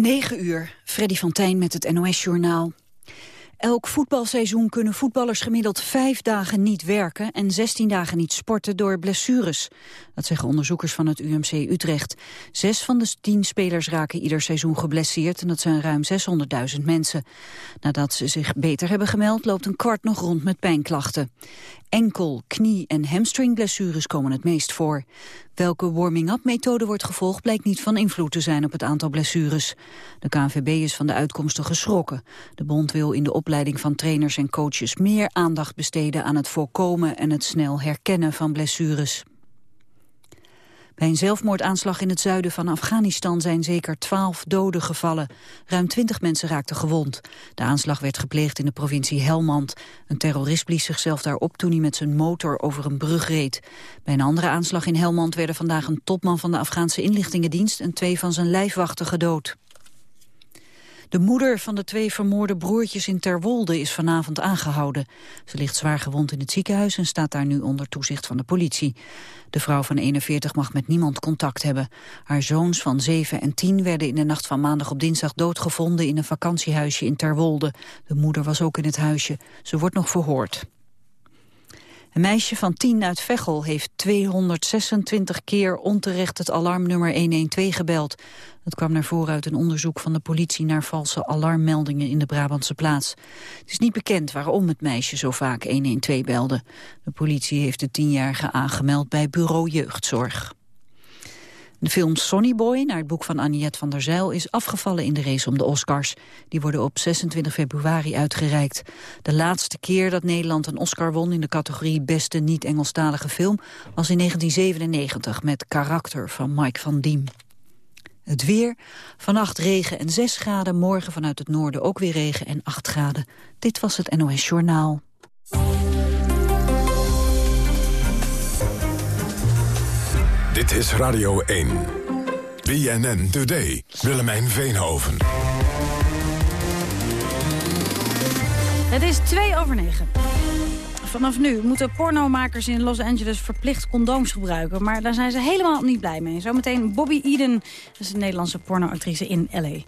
9 uur, Freddy van Tijn met het NOS-journaal. Elk voetbalseizoen kunnen voetballers gemiddeld vijf dagen niet werken en 16 dagen niet sporten door blessures. Dat zeggen onderzoekers van het UMC Utrecht. Zes van de tien spelers raken ieder seizoen geblesseerd en dat zijn ruim 600.000 mensen. Nadat ze zich beter hebben gemeld loopt een kwart nog rond met pijnklachten. Enkel, knie- en hamstringblessures komen het meest voor. Welke warming-up-methode wordt gevolgd blijkt niet van invloed te zijn op het aantal blessures. De KNVB is van de uitkomsten geschrokken. De bond wil in de opleiding van trainers en coaches meer aandacht besteden aan het voorkomen en het snel herkennen van blessures. Bij een zelfmoordaanslag in het zuiden van Afghanistan zijn zeker twaalf doden gevallen. Ruim twintig mensen raakten gewond. De aanslag werd gepleegd in de provincie Helmand. Een terrorist blies zichzelf daar op toen hij met zijn motor over een brug reed. Bij een andere aanslag in Helmand werden vandaag een topman van de Afghaanse inlichtingendienst en twee van zijn lijfwachten gedood. De moeder van de twee vermoorde broertjes in Terwolde is vanavond aangehouden. Ze ligt zwaar gewond in het ziekenhuis en staat daar nu onder toezicht van de politie. De vrouw van 41 mag met niemand contact hebben. Haar zoons van 7 en 10 werden in de nacht van maandag op dinsdag doodgevonden in een vakantiehuisje in Terwolde. De moeder was ook in het huisje. Ze wordt nog verhoord. Een meisje van 10 uit Veghel heeft 226 keer onterecht het alarmnummer 112 gebeld. Dat kwam naar voren uit een onderzoek van de politie naar valse alarmmeldingen in de Brabantse plaats. Het is niet bekend waarom het meisje zo vaak 112 belde. De politie heeft de tienjarige aangemeld bij bureau jeugdzorg. De film Sonny Boy, naar het boek van Aniette van der Zijl... is afgevallen in de race om de Oscars. Die worden op 26 februari uitgereikt. De laatste keer dat Nederland een Oscar won... in de categorie beste niet-Engelstalige film... was in 1997 met Karakter van Mike van Diem. Het weer, vannacht regen en 6 graden, morgen vanuit het noorden ook weer regen en 8 graden. Dit was het NOS Journaal. Dit is Radio 1. BNN Today. Willemijn Veenhoven. Het is 2 over 9. Vanaf nu moeten pornomakers in Los Angeles verplicht condooms gebruiken. Maar daar zijn ze helemaal niet blij mee. Zometeen Bobby Eden, is een Nederlandse pornoactrice in L.A.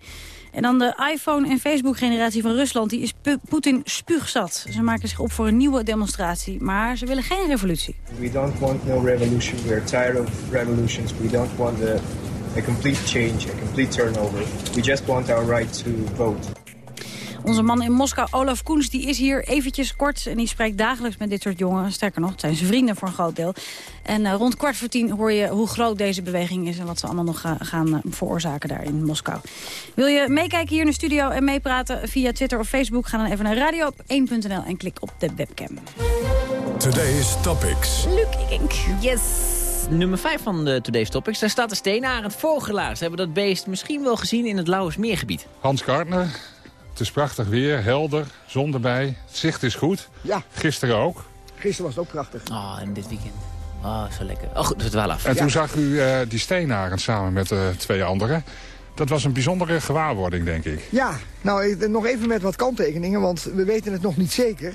En dan de iPhone- en Facebook-generatie van Rusland. Die is Poetin spuugzat. Ze maken zich op voor een nieuwe demonstratie. Maar ze willen geen revolutie. We don't want no revolution. We are tired of revolutions. We don't want a, a complete change, a complete turnover. We just want our right to vote. Onze man in Moskou, Olaf Koens, die is hier eventjes kort... en die spreekt dagelijks met dit soort jongen. Sterker nog, het zijn zijn vrienden voor een groot deel. En uh, rond kwart voor tien hoor je hoe groot deze beweging is... en wat ze allemaal nog uh, gaan uh, veroorzaken daar in Moskou. Wil je meekijken hier in de studio en meepraten via Twitter of Facebook... ga dan even naar radio1.nl en klik op de webcam. Today's Topics. Luc Ink. Yes nummer 5 van de Today's Topics. Daar staat de steenarend vogelaar. Ze hebben dat beest misschien wel gezien in het Lauwersmeergebied. Hans Kartner, het is prachtig weer, helder, zon erbij. Het zicht is goed. Ja. Gisteren ook. Gisteren was het ook prachtig. Oh, en dit weekend. Oh, zo lekker. Oh, goed, het wel af. En toen zag u uh, die steenarend samen met uh, twee anderen. Dat was een bijzondere gewaarwording, denk ik. Ja, nou nog even met wat kanttekeningen, want we weten het nog niet zeker.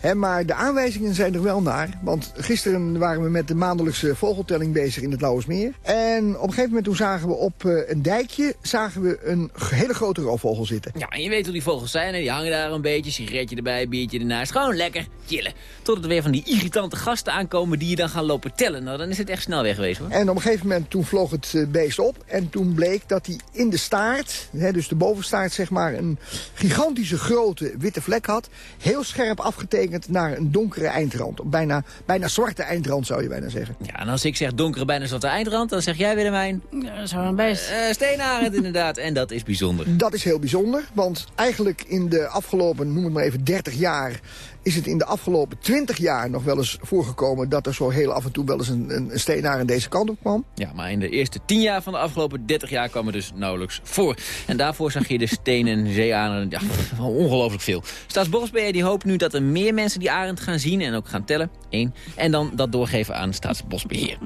He, maar de aanwijzingen zijn er wel naar. Want gisteren waren we met de maandelijkse vogeltelling bezig in het Lauwersmeer. En op een gegeven moment toen zagen we op uh, een dijkje zagen we een hele grote roofvogel zitten. Ja, en je weet hoe die vogels zijn. Hè? Die hangen daar een beetje, sigaretje erbij, biertje ernaast. Gewoon lekker chillen. Totdat er weer van die irritante gasten aankomen die je dan gaan lopen tellen. Nou, dan is het echt snel weg geweest hoor. En op een gegeven moment toen vloog het beest op. En toen bleek dat hij in de staart, hè, dus de bovenstaart zeg maar, een gigantische grote witte vlek had. Heel scherp afgetekend naar een donkere eindrand. Bijna, bijna zwarte eindrand zou je bijna zeggen. Ja, en als ik zeg donkere, bijna zwarte eindrand, dan zeg jij Willemijn... Ja, zo een best. Uh, steenarend inderdaad, en dat is bijzonder. Dat is heel bijzonder, want eigenlijk in de afgelopen, noem het maar even, 30 jaar is het in de afgelopen 20 jaar nog wel eens voorgekomen... dat er zo heel af en toe wel eens een, een, een steenaar deze kant op kwam. Ja, maar in de eerste 10 jaar van de afgelopen 30 jaar kwam er dus nauwelijks voor. En daarvoor zag je de stenen zeearenden, ja, ongelooflijk veel. Staatsbosbeheer die hoopt nu dat er meer mensen die arend gaan zien... en ook gaan tellen, één. En dan dat doorgeven aan Staatsbosbeheer.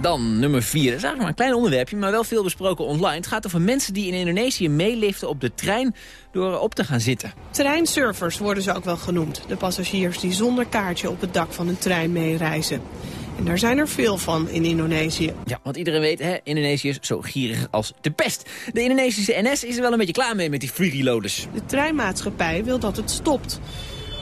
Dan nummer 4, dat is eigenlijk maar een klein onderwerpje... maar wel veel besproken online. Het gaat over mensen die in Indonesië meeliften op de trein door op te gaan zitten. Treinsurfers worden ze ook wel genoemd. De passagiers die zonder kaartje op het dak van een trein meereizen. En daar zijn er veel van in Indonesië. Ja, want iedereen weet, hè, Indonesië is zo gierig als de pest. De Indonesische NS is er wel een beetje klaar mee met die freeloaders. De treinmaatschappij wil dat het stopt.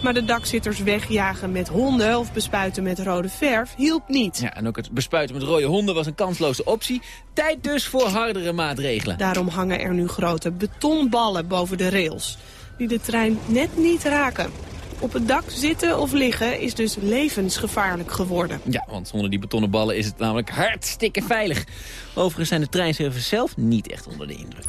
Maar de dakzitters wegjagen met honden of bespuiten met rode verf hielp niet. Ja, en ook het bespuiten met rode honden was een kansloze optie. Tijd dus voor hardere maatregelen. Daarom hangen er nu grote betonballen boven de rails. Die de trein net niet raken. Op het dak zitten of liggen is dus levensgevaarlijk geworden. Ja, want zonder die betonnen ballen is het namelijk hartstikke veilig. Overigens zijn de treinservice zelf niet echt onder de indruk.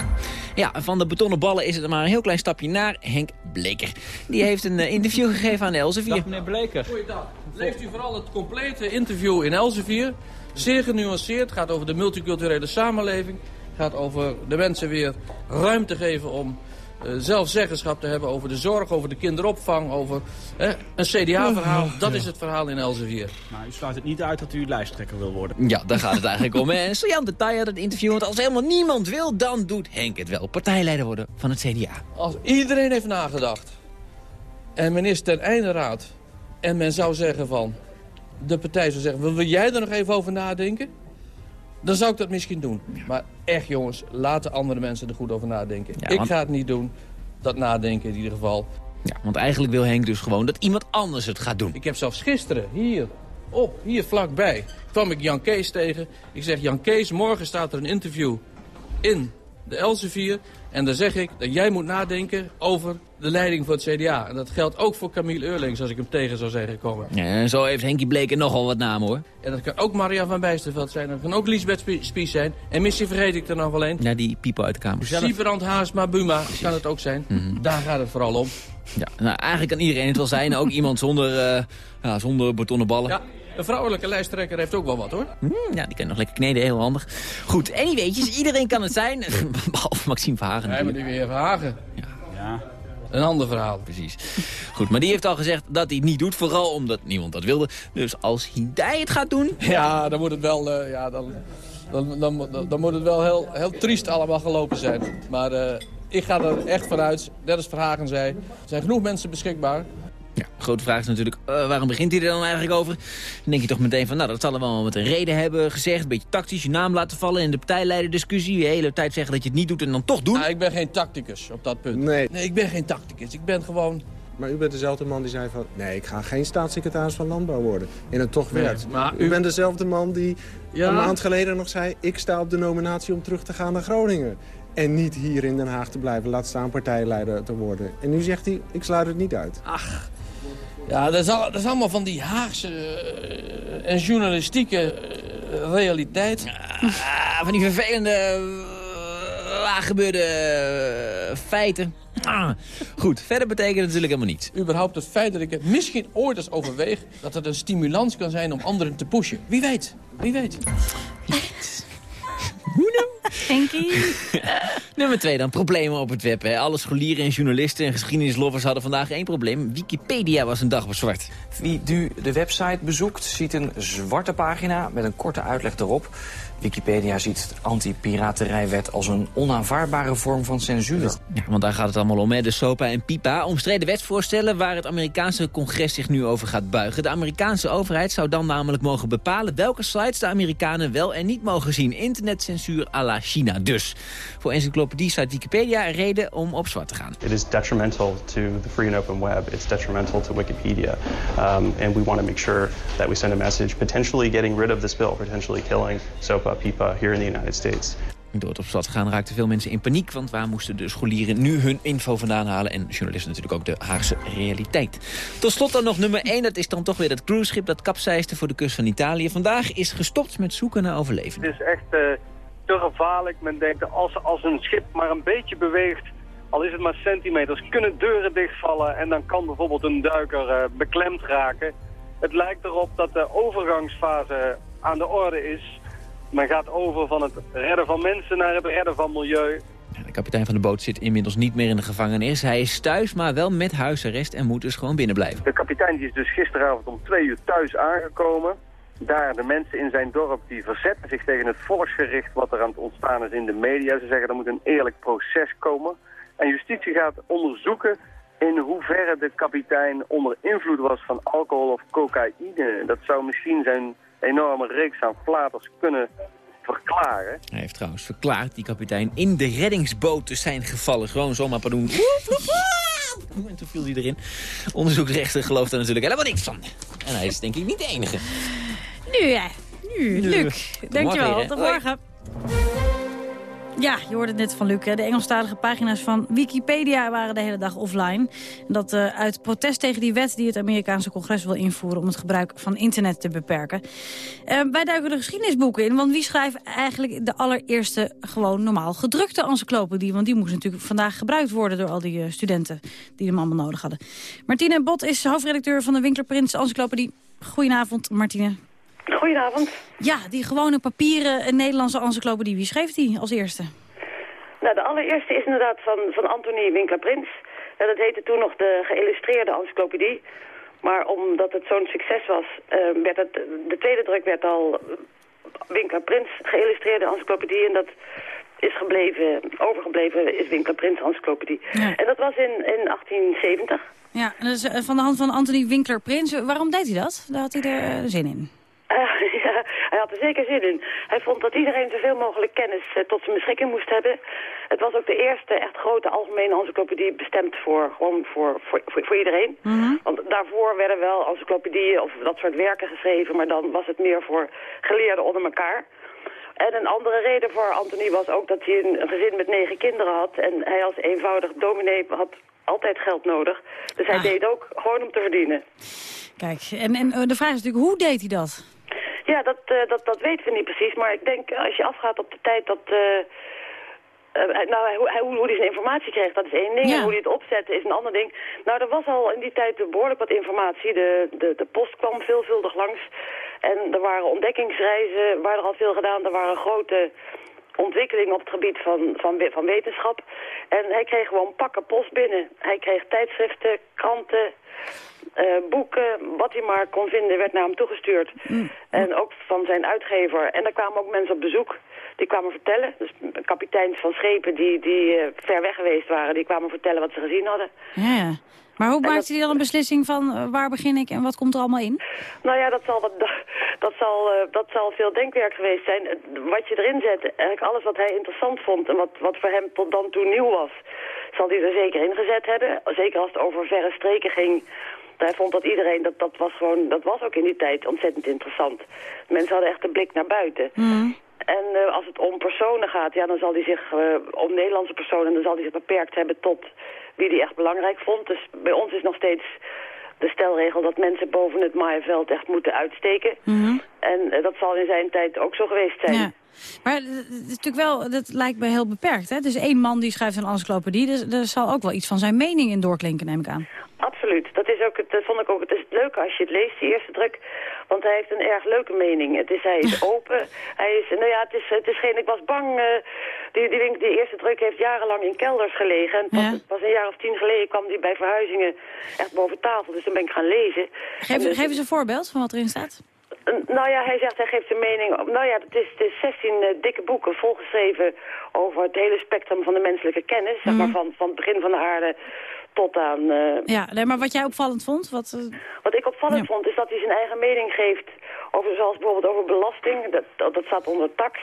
Ja, van de betonnen ballen is het maar een heel klein stapje naar Henk Bleker. Die heeft een uh, interview gegeven aan Elsevier. Dag meneer Bleker. Goeiedag. Leest u vooral het complete interview in Elsevier. Zeer genuanceerd, het gaat over de multiculturele samenleving. Het gaat over de mensen weer ruimte geven om uh, zelfzeggenschap te hebben over de zorg, over de kinderopvang, over een CDA-verhaal. Dat is het verhaal in Elsevier. Maar u sluit het niet uit dat u lijsttrekker wil worden. Ja, daar gaat het eigenlijk om. En Jan de Taai had het interview, want als helemaal niemand wil, dan doet Henk het wel. Partijleider worden van het CDA. Als iedereen heeft nagedacht en men is ten einde raad en men zou zeggen van... de partij zou zeggen, wil jij er nog even over nadenken? Dan zou ik dat misschien doen. Maar echt jongens, laten andere mensen er goed over nadenken. Ja, Ik ga het niet doen. Dat nadenken in ieder geval. Ja, want eigenlijk wil Henk dus gewoon dat iemand anders het gaat doen. Ik heb zelfs gisteren hier, op, hier vlakbij, kwam ik Jan Kees tegen. Ik zeg, Jan Kees, morgen staat er een interview in de Elsevier. En dan zeg ik dat jij moet nadenken over de leiding van het CDA. En dat geldt ook voor Camille Eurlings, als ik hem tegen zou zijn gekomen. Ja, en zo heeft Henkie Bleker nogal wat namen hoor. En dat kan ook Maria van Bijsterveld zijn. Dat kan ook Lisbeth Spie- Spies zijn. En misschien vergeet ik er nog wel een. Ja, die piepen uit de kamer. Siebrand Haasma Buma kan het ook zijn. Daar gaat het vooral om. Ja, nou, eigenlijk kan iedereen het wel zijn. Ook iemand zonder, eh, ja, zonder betonnen ballen. Ja, een vrouwelijke lijsttrekker heeft ook wel wat hoor. Hmm, ja, die kan nog lekker kneden, heel handig. Goed, anyweetjes, iedereen kan het zijn. Behalve Maxime Verhagen Nee, maar die weer Verhagen. Ja. Een ander verhaal. Precies. Goed, maar die heeft al gezegd dat hij het niet doet. Vooral omdat niemand dat wilde. Dus als hij het gaat doen... Ja, dan moet het wel, eh, ja, dan, dan, dan, dan, dan moet het wel heel, heel triest allemaal gelopen zijn. Maar eh, ik ga er echt vanuit, net als Verhagen zei, er zijn genoeg mensen beschikbaar. Ja, de grote vraag is natuurlijk, eh, waarom begint hij er dan eigenlijk over? Dan denk je toch meteen van, nou, dat zal er wel met een reden hebben gezegd. Een beetje tactisch, je naam laten vallen in de partijleiderdiscussie. De hele tijd zeggen dat je het niet doet en dan toch doen. Nou, ik ben geen tacticus op dat punt. Nee. Nee, ik ben geen tacticus. Ik ben gewoon... Maar u bent dezelfde man die zei van... nee, ik ga geen staatssecretaris van Landbouw worden. En het toch Nee, werd. maar u... u- bent dezelfde man die Ja. een maand geleden nog zei... ik sta op de nominatie om terug te gaan naar Groningen. En niet hier in Den Haag te blijven, laat staan partijleider te worden. En nu zegt hij, ik sluit het niet uit. Ja, dat is, al- dat is allemaal van die Haagse eh, en journalistieke eh, realiteit. Ah, van die vervelende, laaggebeurde eh, feiten. Ah, goed, verder betekent het natuurlijk helemaal niets. Überhaupt het feit dat ik het misschien ooit eens overweeg... dat het een stimulans kan zijn om anderen te pushen. Wie weet, wie weet. Henkie? Nummer twee dan, problemen op het web. Hè. Alle scholieren en journalisten en geschiedenislovers hadden vandaag één probleem. Wikipedia was een dag op zwart. Wie nu de website bezoekt, ziet een zwarte pagina met een korte uitleg erop. Wikipedia ziet de anti-piraterijwet als een onaanvaardbare vorm van censuur. Ja, want daar gaat het allemaal om, hè. De SOPA en PIPA. Omstreden wetsvoorstellen waar het Amerikaanse congres zich nu over gaat buigen. De Amerikaanse overheid zou dan namelijk mogen bepalen... welke sites de Amerikanen wel en niet mogen zien. Internetcensuur à la China dus. Voor encyclopedie-site Wikipedia een reden om op zwart te gaan. It is detrimental to the free and open web. It's detrimental to Wikipedia. Um, and we want to make sure that we send a message potentially getting rid of this bill, potentially killing SOPA, PIPA here in the United States. Door het op te gaan raakten veel mensen in paniek... want waar moesten de scholieren nu hun info vandaan halen... en journalisten natuurlijk ook de Haagse realiteit. Tot slot dan nog nummer 1, dat is dan toch weer dat cruiseschip... dat kapseisde voor de kust van Italië. Vandaag is gestopt met zoeken naar overlevenden. Het is echt eh, te gevaarlijk. Men denkt dat als, als een schip maar een beetje beweegt, al is het maar centimeters, kunnen deuren dichtvallen en dan kan bijvoorbeeld een duiker eh, beklemd raken. Het lijkt erop dat de overgangsfase aan de orde is. Men gaat over van het redden van mensen naar het redden van milieu. De kapitein van de boot zit inmiddels niet meer in de gevangenis. Hij is thuis, maar wel met huisarrest en moet dus gewoon binnen blijven. De kapitein die is dus gisteravond om twee uur thuis aangekomen. Daar de mensen in zijn dorp die verzetten zich tegen het volksgericht wat er aan het ontstaan is in de media. Ze zeggen er moet een eerlijk proces komen. En justitie gaat onderzoeken in hoeverre de kapitein onder invloed was van alcohol of cocaïne. Dat zou misschien zijn enorme reeks aan flaters kunnen verklaren. Hij heeft trouwens verklaard, die kapitein, in de reddingsboot te zijn gevallen. Gewoon zomaar padoen. En toen viel hij erin. Onderzoeksrechter gelooft er natuurlijk helemaal niks van. En hij is denk ik niet de enige. Nu, ja. Nu, Luc. Dankjewel. hè. Tot Hoi. morgen. Ja, je hoorde het net van Luc. De Engelstalige pagina's van Wikipedia waren de hele dag offline. Dat eh, uit protest tegen die wet die het Amerikaanse congres wil invoeren... om het gebruik van internet te beperken. Eh, wij duiken de geschiedenisboeken in. Want wie schrijft eigenlijk de allereerste gewoon normaal gedrukte encyclopedie? Want die moest natuurlijk vandaag gebruikt worden... door al die eh, studenten die hem allemaal nodig hadden. Martine Bot is hoofdredacteur van de Winkler Prins Encyclopedie. Goedenavond, Martine. Goedenavond. Ja, die gewone papieren eh, Nederlandse encyclopedie. Wie schreef die als eerste? Nou, de allereerste is inderdaad van, van Anthony Winkler-Prins. En dat heette toen nog de geïllustreerde encyclopedie. Maar omdat het zo'n succes was, eh, werd het, de tweede druk werd al Winkler-Prins geïllustreerde encyclopedie. En dat is gebleven, overgebleven is Winkler-Prins encyclopedie. En dat was in, in 1870. Ja, en dat is eh, van de hand van Anthony Winkler-Prins. Waarom deed hij dat? Daar had hij er eh, zin in. Eh, ja, hij had er zeker zin in. Hij vond dat iedereen zoveel mogelijk kennis eh, tot zijn beschikking moest hebben. Het was ook de eerste echt grote algemene encyclopedie bestemd voor, gewoon voor, voor, voor, voor iedereen. Want daarvoor werden wel encyclopedieën of dat soort werken geschreven, maar dan was het meer voor geleerden onder elkaar. En een andere reden voor Anthony was ook dat hij een, een gezin met negen kinderen had. En hij als eenvoudig dominee had altijd geld nodig. Dus hij deed ook gewoon om te verdienen. Kijk, en, en eh, de vraag is natuurlijk, hoe deed hij dat? Ja, dat, eh, dat, dat weten we niet precies. Maar ik denk, als je afgaat op de tijd dat... eh, eh, nou, hoe, hij- hoe, hoe zijn informatie kreeg, dat is één ding. Ja. En hoe hij het opzette is een ander ding. Nou, er was al in die tijd behoorlijk wat informatie. De, de, de post kwam veelvuldig langs. En er waren ontdekkingsreizen, waren er al veel gedaan. Er waren grote ontwikkelingen op het gebied van, van, van wetenschap. En hij kreeg gewoon pakken post binnen. Hij kreeg tijdschriften, kranten, eh, boeken, wat hij maar kon vinden, werd naar hem toegestuurd. En ook van zijn uitgever. En daar kwamen ook mensen op bezoek. Die kwamen vertellen. Dus kapiteins van schepen die, die eh, ver weg geweest waren, die kwamen vertellen wat ze gezien hadden. Ja, ja. Maar hoe maakte hij dan een beslissing van eh, waar begin ik en wat komt er allemaal in? Nou ja, dat zal, wat, dat zal, eh, dat zal veel denkwerk geweest zijn. Wat je erin zet, eigenlijk alles wat hij interessant vond en wat, wat voor hem tot dan toe nieuw was, zal hij er zeker in gezet hebben. Zeker als het over verre streken ging. Hij vond dat iedereen, dat, dat was gewoon, dat was ook in die tijd ontzettend interessant. Mensen hadden echt de blik naar buiten. En eh, als het om personen gaat, ja, dan zal hij zich, eh, om Nederlandse personen, dan zal hij zich beperkt hebben tot wie hij echt belangrijk vond. Dus bij ons is nog steeds de stelregel dat mensen boven het maaienveld echt moeten uitsteken. En eh, dat zal in zijn tijd ook zo geweest zijn. Ja. Maar het is natuurlijk wel, dat lijkt me heel beperkt. Hè? Dus één man die schrijft een encyclopedie, dus er zal ook wel iets van zijn mening in doorklinken, neem ik aan. Absoluut. Dat is ook het, dat vond ik ook het, is het leuke als je het leest, die eerste druk. Want hij heeft een erg leuke mening. Het is, hij is open. Hij is, nou ja, het is, het is geen, ik was bang, eh, die, die, die eerste druk heeft jarenlang in kelders gelegen. En pas, pas een jaar of tien geleden kwam die bij verhuizingen echt boven tafel. Dus dan ben ik gaan lezen. En Geef, dus- geef eens een voorbeeld van wat erin staat. Nou ja, hij zegt, hij geeft zijn mening. Nou ja, het is, het is 16 eh, dikke boeken volgeschreven over het hele spectrum van de menselijke kennis. Zeg maar van, van het begin van de aarde tot aan... eh, Ja, nee, maar wat jij opvallend vond? Wat, eh, wat ik opvallend vond is dat hij zijn eigen mening geeft over zoals bijvoorbeeld over belasting. Dat, dat, dat staat onder tax.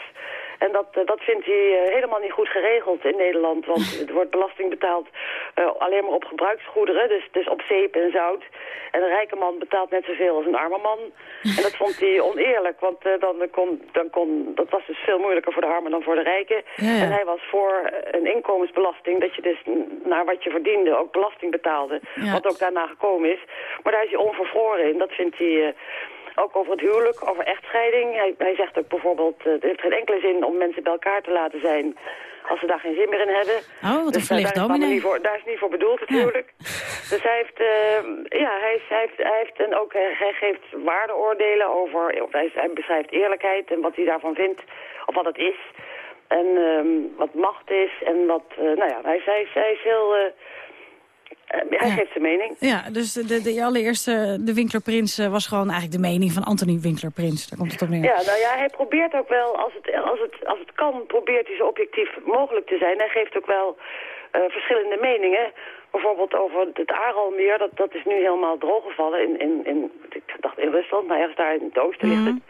En dat, eh, dat vindt hij eh, helemaal niet goed geregeld in Nederland. Want er wordt belasting betaald eh, alleen maar op gebruiksgoederen. Dus, dus op zeep en zout. En een rijke man betaalt net zoveel als een arme man. En dat vond hij oneerlijk. Want dan kon, dan kon, dat was dus veel moeilijker voor de armen dan voor de rijken. Ja, ja. En hij was voor een inkomensbelasting. Dat je dus naar wat je verdiende ook belasting betaalde. Ja. Wat ook daarna gekomen is. Maar daar is hij onvervroren in. Dat vindt hij... eh, ook over het huwelijk, over echtscheiding. Hij, hij zegt ook bijvoorbeeld, eh, het heeft geen enkele zin om mensen bij elkaar te laten zijn als ze daar geen zin meer in hebben. Oh, wat een Dus daar, verlicht daar, is niet voor, daar is niet voor bedoeld, het huwelijk. Dus hij heeft, eh, ja, hij, is- hij heeft, hij heeft en ook, eh, hij geeft waardeoordelen over, of hij, hij beschrijft eerlijkheid en wat hij daarvan vindt, of wat het is. En ehm, wat macht is en wat, eh, nou ja, hij, hij, hij is heel, eh, eh, hij geeft zijn mening. Ja, dus de, de, de allereerste, de Winkler-prins, eh, was gewoon eigenlijk de mening van Anthony Winkler-prins. Daar komt het op neer. Ja, nou ja, hij probeert ook wel, als het, als het, als het kan, probeert hij zo objectief mogelijk te zijn. Hij geeft ook wel eh, verschillende meningen. Bijvoorbeeld over het Aralmeer, dat, dat is nu helemaal drooggevallen in, in, in, ik dacht in Rusland, maar ergens daar in het oosten ligt het.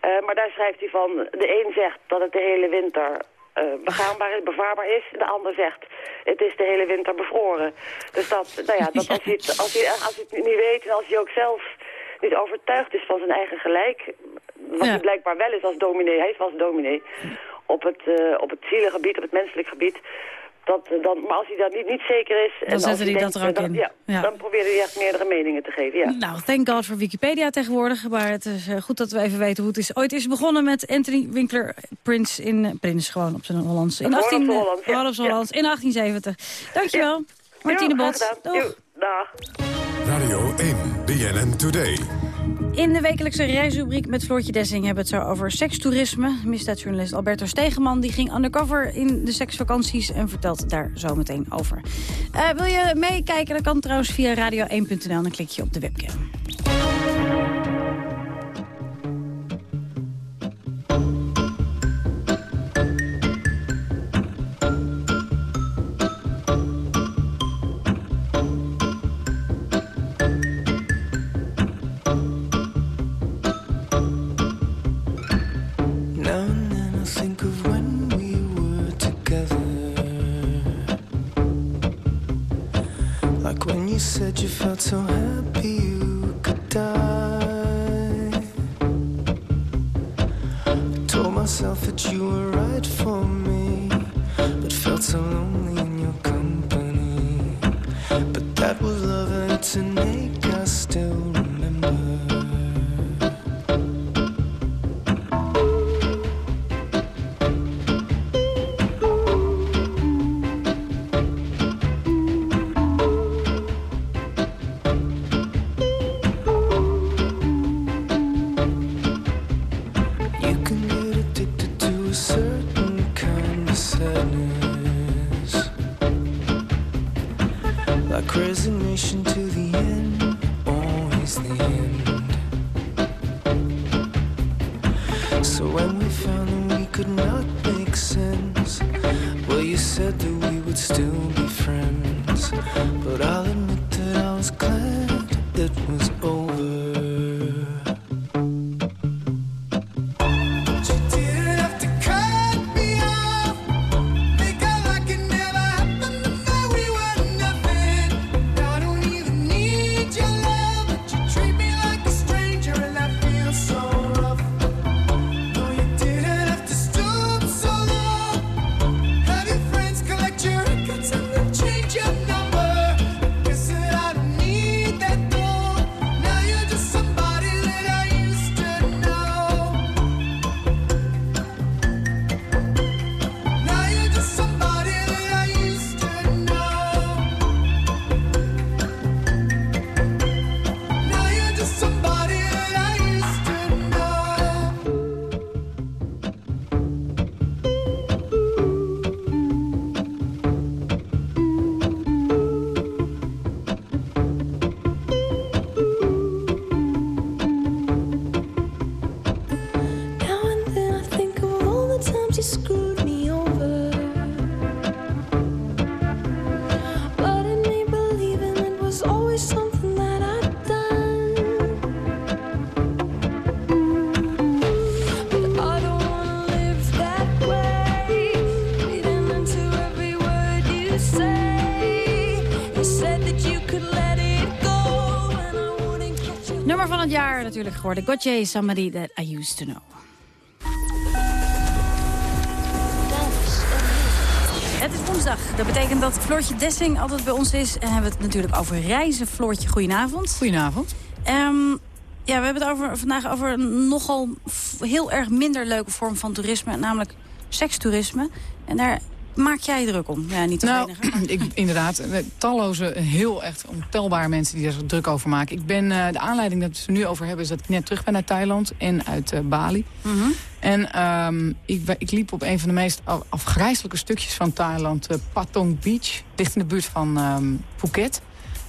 Eh, maar daar schrijft hij van, de een zegt dat het de hele winter eh, begaanbaar is, bevaarbaar is. De ander zegt, het is de hele winter bevroren. Dus dat, nou ja, dat als, hij het, als, hij, als hij het niet weet en als hij ook zelf niet overtuigd is van zijn eigen gelijk... wat hij blijkbaar wel is als dominee, hij is wel als dominee... op het, uh, op het zielengebied, op het menselijk gebied... Dat, dan, maar als hij daar niet, niet zeker is... Dan en zetten hij die dat er ook dan, in. Ja, Ja. dan probeerde hij echt meerdere meningen te geven, ja. Nou, thank God voor Wikipedia tegenwoordig. Maar het is eh, goed dat we even weten hoe het is. Ooit is begonnen met Anthony Winkler Prins in... eh, Prins, gewoon op zijn Hollands. In, Gewoon op 18, zijn eh, Hollands, ja. Hollands, in 1870. Dankjewel, Martine Bot. dag. Radio 1, BNN Today. In de wekelijkse reisrubriek met Floortje Dessing hebben we het zo over sekstoerisme. Misdaadjournalist Alberto Stegeman die ging undercover in de seksvakanties en vertelt daar zo meteen over. Eh, wil je meekijken? Dat kan trouwens via radio1.nl en dan klik je op de webcam. Nummer van het jaar natuurlijk geworden. Gotye, Somebody That I Used To Know. Het is woensdag. Dat betekent dat Floortje Dessing altijd bij ons is. En hebben we het natuurlijk over reizen. Floortje, goedenavond. Goedenavond. Ehm, ja, we hebben het over, vandaag over een nogal heel erg minder leuke vorm van toerisme. Namelijk sekstoerisme. En daar maak jij je druk om. Ja, niet Nou, enige. maar- ik, inderdaad, talloze, heel echt ontelbare mensen die daar druk over maken. Ik ben, eh, de aanleiding dat we het er nu over hebben is dat ik net terug ben uit Thailand en uit eh, Bali. Mhm. En ehm, ik, ik liep op een van de meest af- afgrijzelijke stukjes van Thailand, eh, Patong Beach. Ligt in de buurt van ehm, Phuket.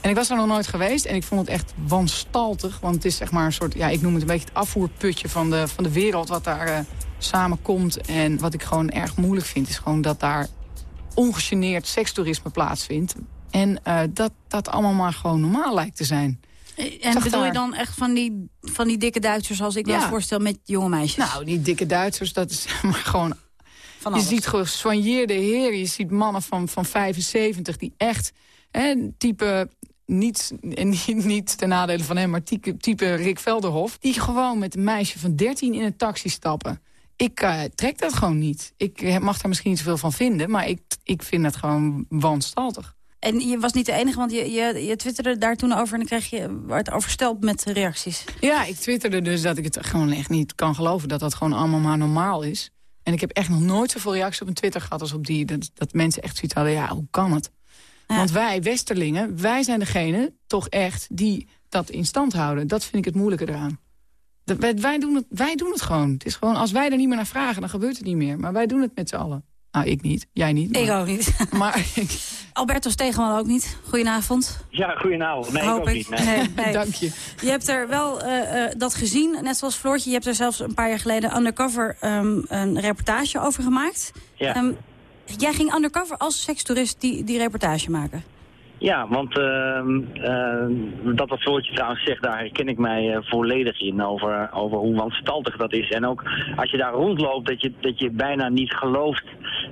En ik was daar nog nooit geweest en ik vond het echt wanstaltig. Want het is zeg maar een soort, ja, ik noem het een beetje het afvoerputje van de, van de wereld wat daar samenkomt. En wat ik gewoon erg moeilijk vind, is gewoon dat daar ongegeneerd sekstoerisme plaatsvindt. En eh, dat dat allemaal maar gewoon normaal lijkt te zijn. En Zag bedoel je dan echt van die, van die dikke Duitsers... zoals ik me Ja. dat voorstel met jonge meisjes? Nou, die dikke Duitsers, dat is maar gewoon... Van je ziet gesoigneerde heren, je ziet mannen van, van 75 die echt... Hè, type, niet, en niet, niet ten nadele van hem, maar type, type Rick Velderhof... die gewoon met een meisje van 13 in een taxi stappen. Ik eh, trek dat gewoon niet. Ik eh, mag daar misschien niet zoveel van vinden... maar ik, ik vind het gewoon wanstaltig. En je was niet de enige, want je, je, je twitterde daar toen over... en dan kreeg je werd oversteld met reacties. Ja, ik twitterde dus dat ik het gewoon echt niet kan geloven... dat dat gewoon allemaal maar normaal is. En ik heb echt nog nooit zoveel reacties op een Twitter gehad als op die. Dat, dat mensen echt zoiets hadden, ja, hoe kan het? Want wij, Westerlingen, wij zijn degene toch echt die dat in stand houden. Dat vind ik het moeilijke eraan. Dat, wij, wij, doen het, wij doen het gewoon. Het is gewoon, als wij er niet meer naar vragen, dan gebeurt het niet meer. Maar wij doen het met z'n allen. Nou, ik niet. Jij niet. Ik ook niet. Maar Alberto Stegeman ook niet. Goedenavond. Ja, goedenavond. Nee, ik Hoop ook ik. niet. Nee. nee. Dank je. Je hebt er wel eh, eh, dat gezien, net zoals Floortje. Je hebt er zelfs een paar jaar geleden undercover ehm, een reportage over gemaakt. Ja. Ehm, jij ging undercover als sekstoerist die, die reportage maken. Ja, want ehm, dat wat Floortje trouwens zegt, daar herken ik mij eh, volledig in over, over hoe wanstaltig dat is. En ook als je daar rondloopt, dat je, dat je bijna niet gelooft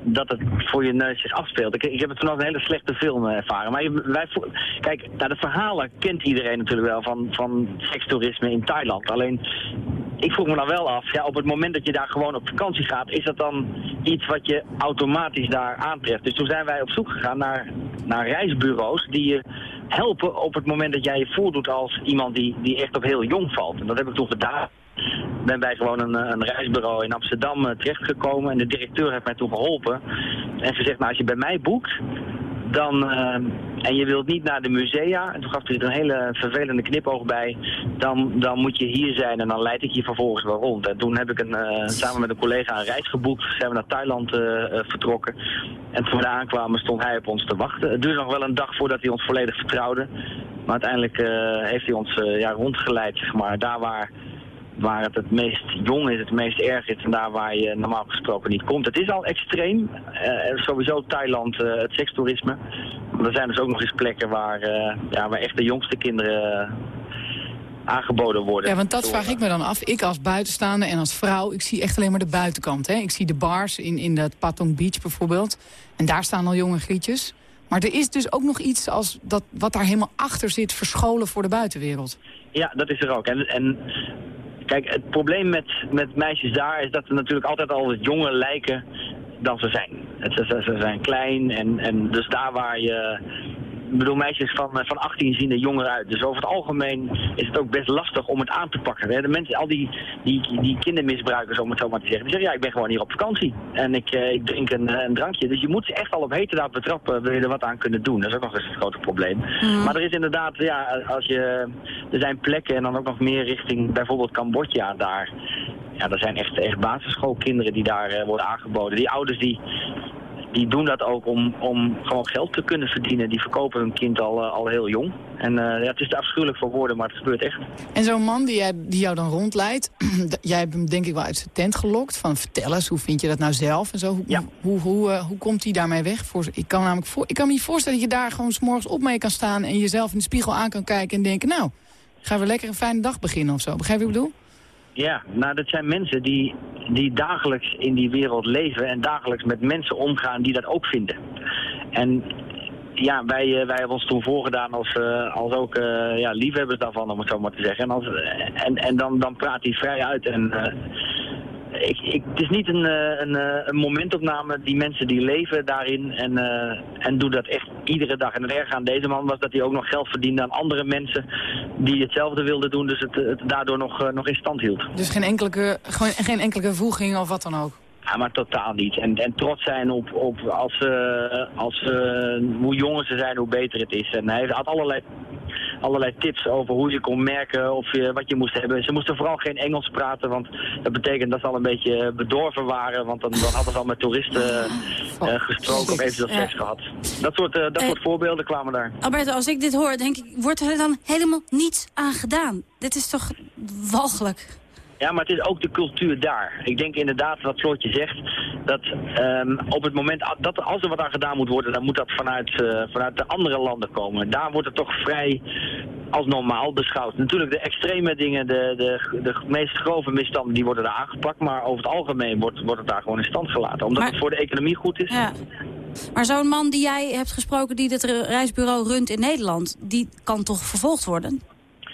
dat het voor je neus zich afspeelt. Ik, ik heb het ook een hele slechte film eh, ervaren. Maar wij, kijk, nou, de verhalen kent iedereen natuurlijk wel van, van sekstoerisme in Thailand. Alleen, ik vroeg me dan wel af, ja, op het moment dat je daar gewoon op vakantie gaat, is dat dan iets wat je automatisch daar aantreft? Dus toen zijn wij op zoek gegaan naar, naar reisbureaus die je helpen op het moment dat jij je voordoet als iemand die, die echt op heel jong valt. En dat heb ik toen gedaan. Ben bij gewoon een, eh, een reisbureau in Amsterdam eh, terechtgekomen en de directeur heeft mij toen geholpen. En ze zegt, nou als je bij mij boekt, dan, eh, en je wilt niet naar de musea, en toen gaf hij er een hele vervelende knipoog bij, dan, dan moet je hier zijn en dan leid ik je vervolgens wel rond. En toen heb ik een, eh, samen met een collega een reis geboekt, zijn we naar Thailand eh, eh, vertrokken. En toen we daar aankwamen stond hij op ons te wachten. Het duurde nog wel een dag voordat hij ons volledig vertrouwde. Maar uiteindelijk heeft hij ons ja, rondgeleid, zeg maar, daar waar waar het het meest jong is, het meest erg is en daar waar je normaal gesproken niet komt. Het is al extreem, eh, sowieso Thailand, eh, het sekstoerisme. Maar er zijn dus ook nog eens plekken waar, eh, ja, waar echt de jongste kinderen aangeboden worden. Ja, want dat vraag ik me dan af. Ik als buitenstaander en als vrouw, ik zie echt alleen maar de buitenkant. Hè. Ik zie de bars in, in dat Patong Beach bijvoorbeeld. En daar staan al jonge grietjes. Maar er is dus ook nog iets als dat, wat daar helemaal achter zit... verscholen voor de buitenwereld. Ja, dat is er ook. En, en kijk, het probleem met, met meisjes daar is dat ze natuurlijk altijd al wat jonger lijken dan ze zijn. Het, ze, ze zijn klein en, en dus daar waar je... Ik bedoel, meisjes van, eh, van 18 zien er jonger uit. Dus over het algemeen is het ook best lastig om het aan te pakken. Hè. De mensen, al die, die, die kindermisbruikers, om het zo maar te zeggen, die zeggen ja, ik ben gewoon hier op vakantie. En ik, eh, ik drink een, eh, een drankje. Dus je moet ze echt al op heterdaad betrappen, wil je er wat aan kunnen doen. Dat is ook nog eens een groot probleem. Maar er is inderdaad, ja, als je, er zijn plekken en dan ook nog meer richting bijvoorbeeld Cambodja daar. Ja, er zijn echt, echt basisschoolkinderen die daar worden aangeboden. Die ouders die, die doen dat ook om, om gewoon geld te kunnen verdienen. Die verkopen hun kind al, eh, al heel jong. En eh, ja, het is te afschuwelijk voor woorden, maar het gebeurt echt. En zo'n man die, jij, die jou dan rondleidt... jij hebt hem denk ik wel uit zijn tent gelokt. Van vertel eens, hoe vind je dat nou zelf? En zo. Hoe, hoe, hoe, hoe, eh, hoe komt hij daarmee weg? Voor, ik, kan namelijk voor, ik kan me niet voorstellen dat je daar gewoon 's morgens op mee kan staan... en jezelf in de spiegel aan kan kijken en denken... nou, gaan we lekker een fijne dag beginnen of zo. Begrijp je wat ik bedoel? Ja, nou dat zijn mensen die, die dagelijks in die wereld leven en dagelijks met mensen omgaan die dat ook vinden. En ja, wij, eh, wij hebben ons toen voorgedaan als, eh, als ook eh, ja, liefhebbers daarvan, om het zo maar te zeggen. En, als, en, en dan, dan praat hij vrij uit. En, het is niet een, eh, een, eh, een momentopname. Die mensen die leven daarin en, eh, en doen dat echt iedere dag. En het erg aan deze man was dat hij ook nog geld verdiende aan andere mensen die hetzelfde wilden doen. Dus het, het daardoor nog, nog in stand hield. Dus geen enkele, gewoon, geen enkele voeging of wat dan ook? Ja, maar totaal niet. En, en trots zijn op, op als, ze als, ze- hoe jonger ze zijn, hoe beter het is. En hij had allerlei, allerlei tips over hoe je kon merken of je, wat je moest hebben. Ze moesten vooral geen Engels praten, want dat betekent dat ze al een beetje bedorven waren. Want dan, dan hadden ze al met toeristen eh, gesproken of eventueel Ja. seks gehad. Dat soort, eh, dat Eh, soort voorbeelden kwamen daar. Alberto, als ik dit hoor, denk ik, wordt er dan helemaal niets aan gedaan? Dit is toch walgelijk? Ja, maar het is ook de cultuur daar. Ik denk inderdaad wat Floortje zegt, dat ehm, op het moment dat als er wat aan gedaan moet worden, dan moet dat vanuit, eh, vanuit de andere landen komen. Daar wordt het toch vrij als normaal beschouwd. Natuurlijk de extreme dingen, de, de, de meest grove misstanden, die worden daar aangepakt, maar over het algemeen wordt, wordt het daar gewoon in stand gelaten. Omdat Maar- het voor de economie goed is. Ja. Maar zo'n man die jij hebt gesproken die re- reisbureau runt in Nederland... die kan toch vervolgd worden?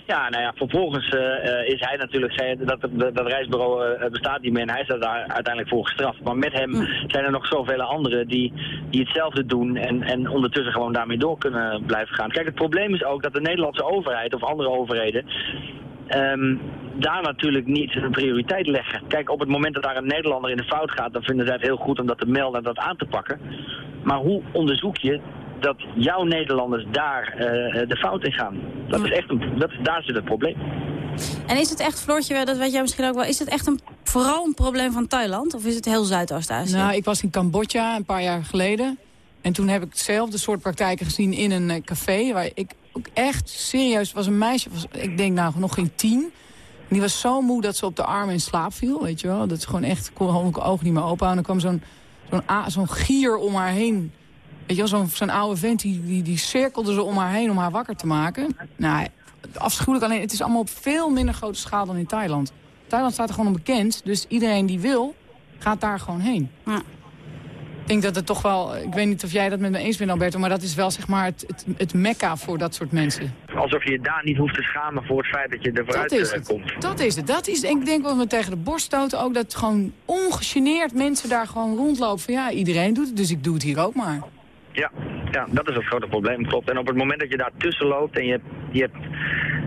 Ja, nou ja, vervolgens eh, eh, is hij natuurlijk, zei, dat, dat, dat reisbureau eh, bestaat niet meer en hij is daar uiteindelijk voor gestraft. Maar met hem zijn er nog zoveel anderen die, die hetzelfde doen en, en ondertussen gewoon daarmee door kunnen blijven gaan. Kijk, het probleem is ook dat de Nederlandse overheid of andere overheden ehm, daar natuurlijk niet een prioriteit leggen. Kijk, op het moment dat daar een Nederlander in de fout gaat, dan vinden zij het heel goed om dat te melden en dat aan te pakken. Maar hoe onderzoek je dat jouw Nederlanders daar eh, de fout in gaan? Dat is echt een, dat, daar zit het probleem. En is het echt, Floortje, dat weet jij misschien ook wel... is het echt een, vooral een probleem van Thailand? Of is het heel Zuidoost-Azië? Nou, ik was in Cambodja een paar jaar geleden. En toen heb ik hetzelfde soort praktijken gezien in een eh, café. Waar ik ook echt serieus was een meisje, was, ik denk nou nog geen tien. En die was zo moe dat ze op de armen in slaap viel, weet je wel. Dat ze gewoon echt, kon gewoon haar ogen niet meer open houden. En dan kwam zo'n zo'n gier om haar heen. Weet je wel, zo'n zo'n oude vent, die, die, die cirkelde ze om haar heen om haar wakker te maken. Nou, afschuwelijk alleen, het is allemaal op veel minder grote schaal dan in Thailand. Thailand staat er gewoon onbekend, dus iedereen die wil, gaat daar gewoon heen. Ik denk dat het toch wel, ik weet niet of jij dat met me eens bent Alberto, maar dat is wel zeg maar het, het, het mekka voor dat soort mensen. Alsof je je daar niet hoeft te schamen voor het feit dat je er vooruit Dat is eh, het. komt. Dat is het. Dat is, ik denk wat we tegen de borst stoten ook, dat gewoon ongegeneerd mensen daar gewoon rondlopen van ja, iedereen doet het, dus ik doe het hier ook maar. Ja, ja, dat is het grote probleem, klopt. En op het moment dat je daar tussen loopt en je hebt, je hebt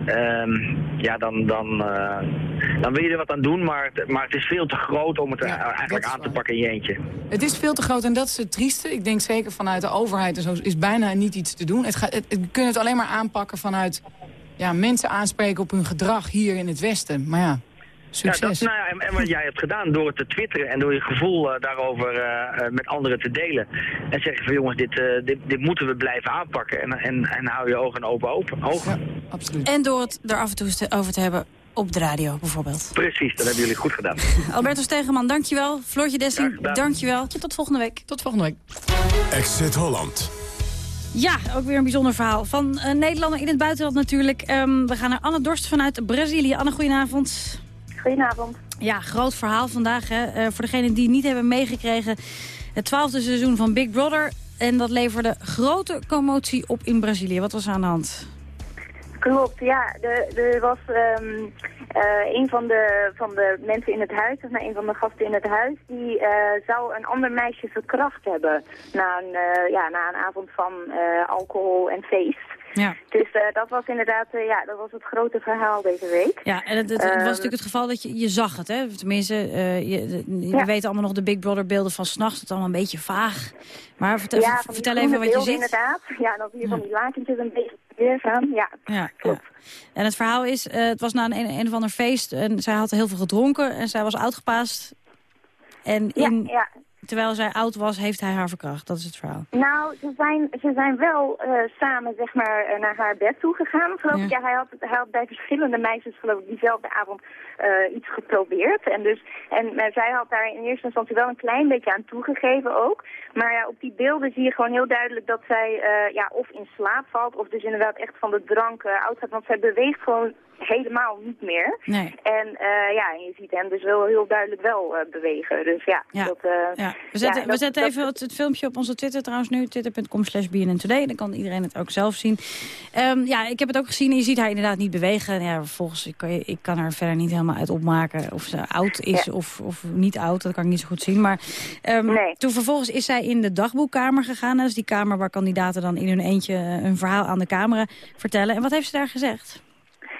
ehm, ja, dan, dan, eh, dan wil je er wat aan doen, maar het, maar het is veel te groot om het eigenlijk aan te pakken in je eentje. Het is veel te groot en dat is het trieste. Ik denk zeker vanuit de overheid en zo is bijna niet iets te doen. Het gaat, het, we kunnen het alleen maar aanpakken vanuit ja, mensen aanspreken op hun gedrag hier in het Westen. Maar ja, succes. Ja, dat, nou ja, en, en wat jij hebt gedaan door het te twitteren en door je gevoel eh, daarover eh, eh, met anderen te delen. En zeggen van jongens, dit, eh, dit, dit moeten we blijven aanpakken. En, en, en hou je ogen open. open ogen. absoluut. En door het er af en toe eens te- over te hebben op de radio bijvoorbeeld. Precies, dat hebben jullie goed gedaan. Alberto Stegeman, dankjewel. Floortje Dessing, dankjewel. Tot volgende week. Tot volgende week. Exit Holland. Ja, ook weer een bijzonder verhaal. Van een Nederlander in het buitenland natuurlijk. Ehm, we gaan naar Anne Dorst vanuit Brazilië. Anne, goedenavond. Goedenavond. Ja, groot verhaal vandaag. Hè. Eh, voor degenen die het niet hebben meegekregen... het twaalfde seizoen van Big Brother. En dat leverde grote commotie op in Brazilië. Wat was er aan de hand? Klopt, ja. Er, er was ehm, eh, een van de, van de mensen in het huis, of nou, een van de gasten in het huis, die eh, zou een ander meisje verkracht hebben na een, ja, na een avond van alcohol en feest. Ja. Dus eh, dat was inderdaad, eh, ja, dat was het grote verhaal deze week. Ja, en het, het- was Ehm, natuurlijk het geval dat je, je zag het, hè? Tenminste, eh, je, je Ja. weet allemaal nog de Big Brother beelden van s'nachts. Het allemaal een beetje vaag. Maar vertel, ja, even wat je ziet. inderdaad. Ja, dat hier van die lakentjes een beetje weer gaan. Ja, Ja, klopt. En het verhaal is, het was na een, een of ander feest en zij had heel veel gedronken en zij was uitgepaast. En Ja, in, ja. Terwijl zij oud was, heeft hij haar verkracht. Dat is het verhaal. Nou, ze zijn, ze zijn wel eh, samen zeg maar, eh, naar haar bed toe gegaan. Geloof ik. Ja. Hij, had, hij had bij verschillende meisjes geloof ik diezelfde avond eh, iets geprobeerd. En, dus, en zij had daar in eerste instantie wel een klein beetje aan toegegeven ook. Maar ja, op die beelden zie je gewoon heel duidelijk dat zij ja, of in slaap valt... of dus inderdaad echt van de drank oud gaat. Want zij beweegt gewoon helemaal niet meer. Nee. En eh, ja, je ziet hem dus wel heel duidelijk wel eh, bewegen. Dus ja, Ja. dat... eh, Ja. We zetten, ja, we zetten dat- even het, het filmpje op onze Twitter trouwens nu. Twitter.com slash Today. Dan kan iedereen het ook zelf zien. Ehm, ja, ik heb het ook gezien. En je ziet haar inderdaad niet bewegen. Ja, vervolgens, ik kan, ik kan haar verder niet helemaal uit opmaken. Of ze oud is of, of niet oud. Dat kan ik niet zo goed zien. Maar ehm, toen vervolgens is zij in de dagboekkamer gegaan. Dat is die kamer waar kandidaten dan in hun eentje een verhaal aan de camera vertellen. En wat heeft ze daar gezegd?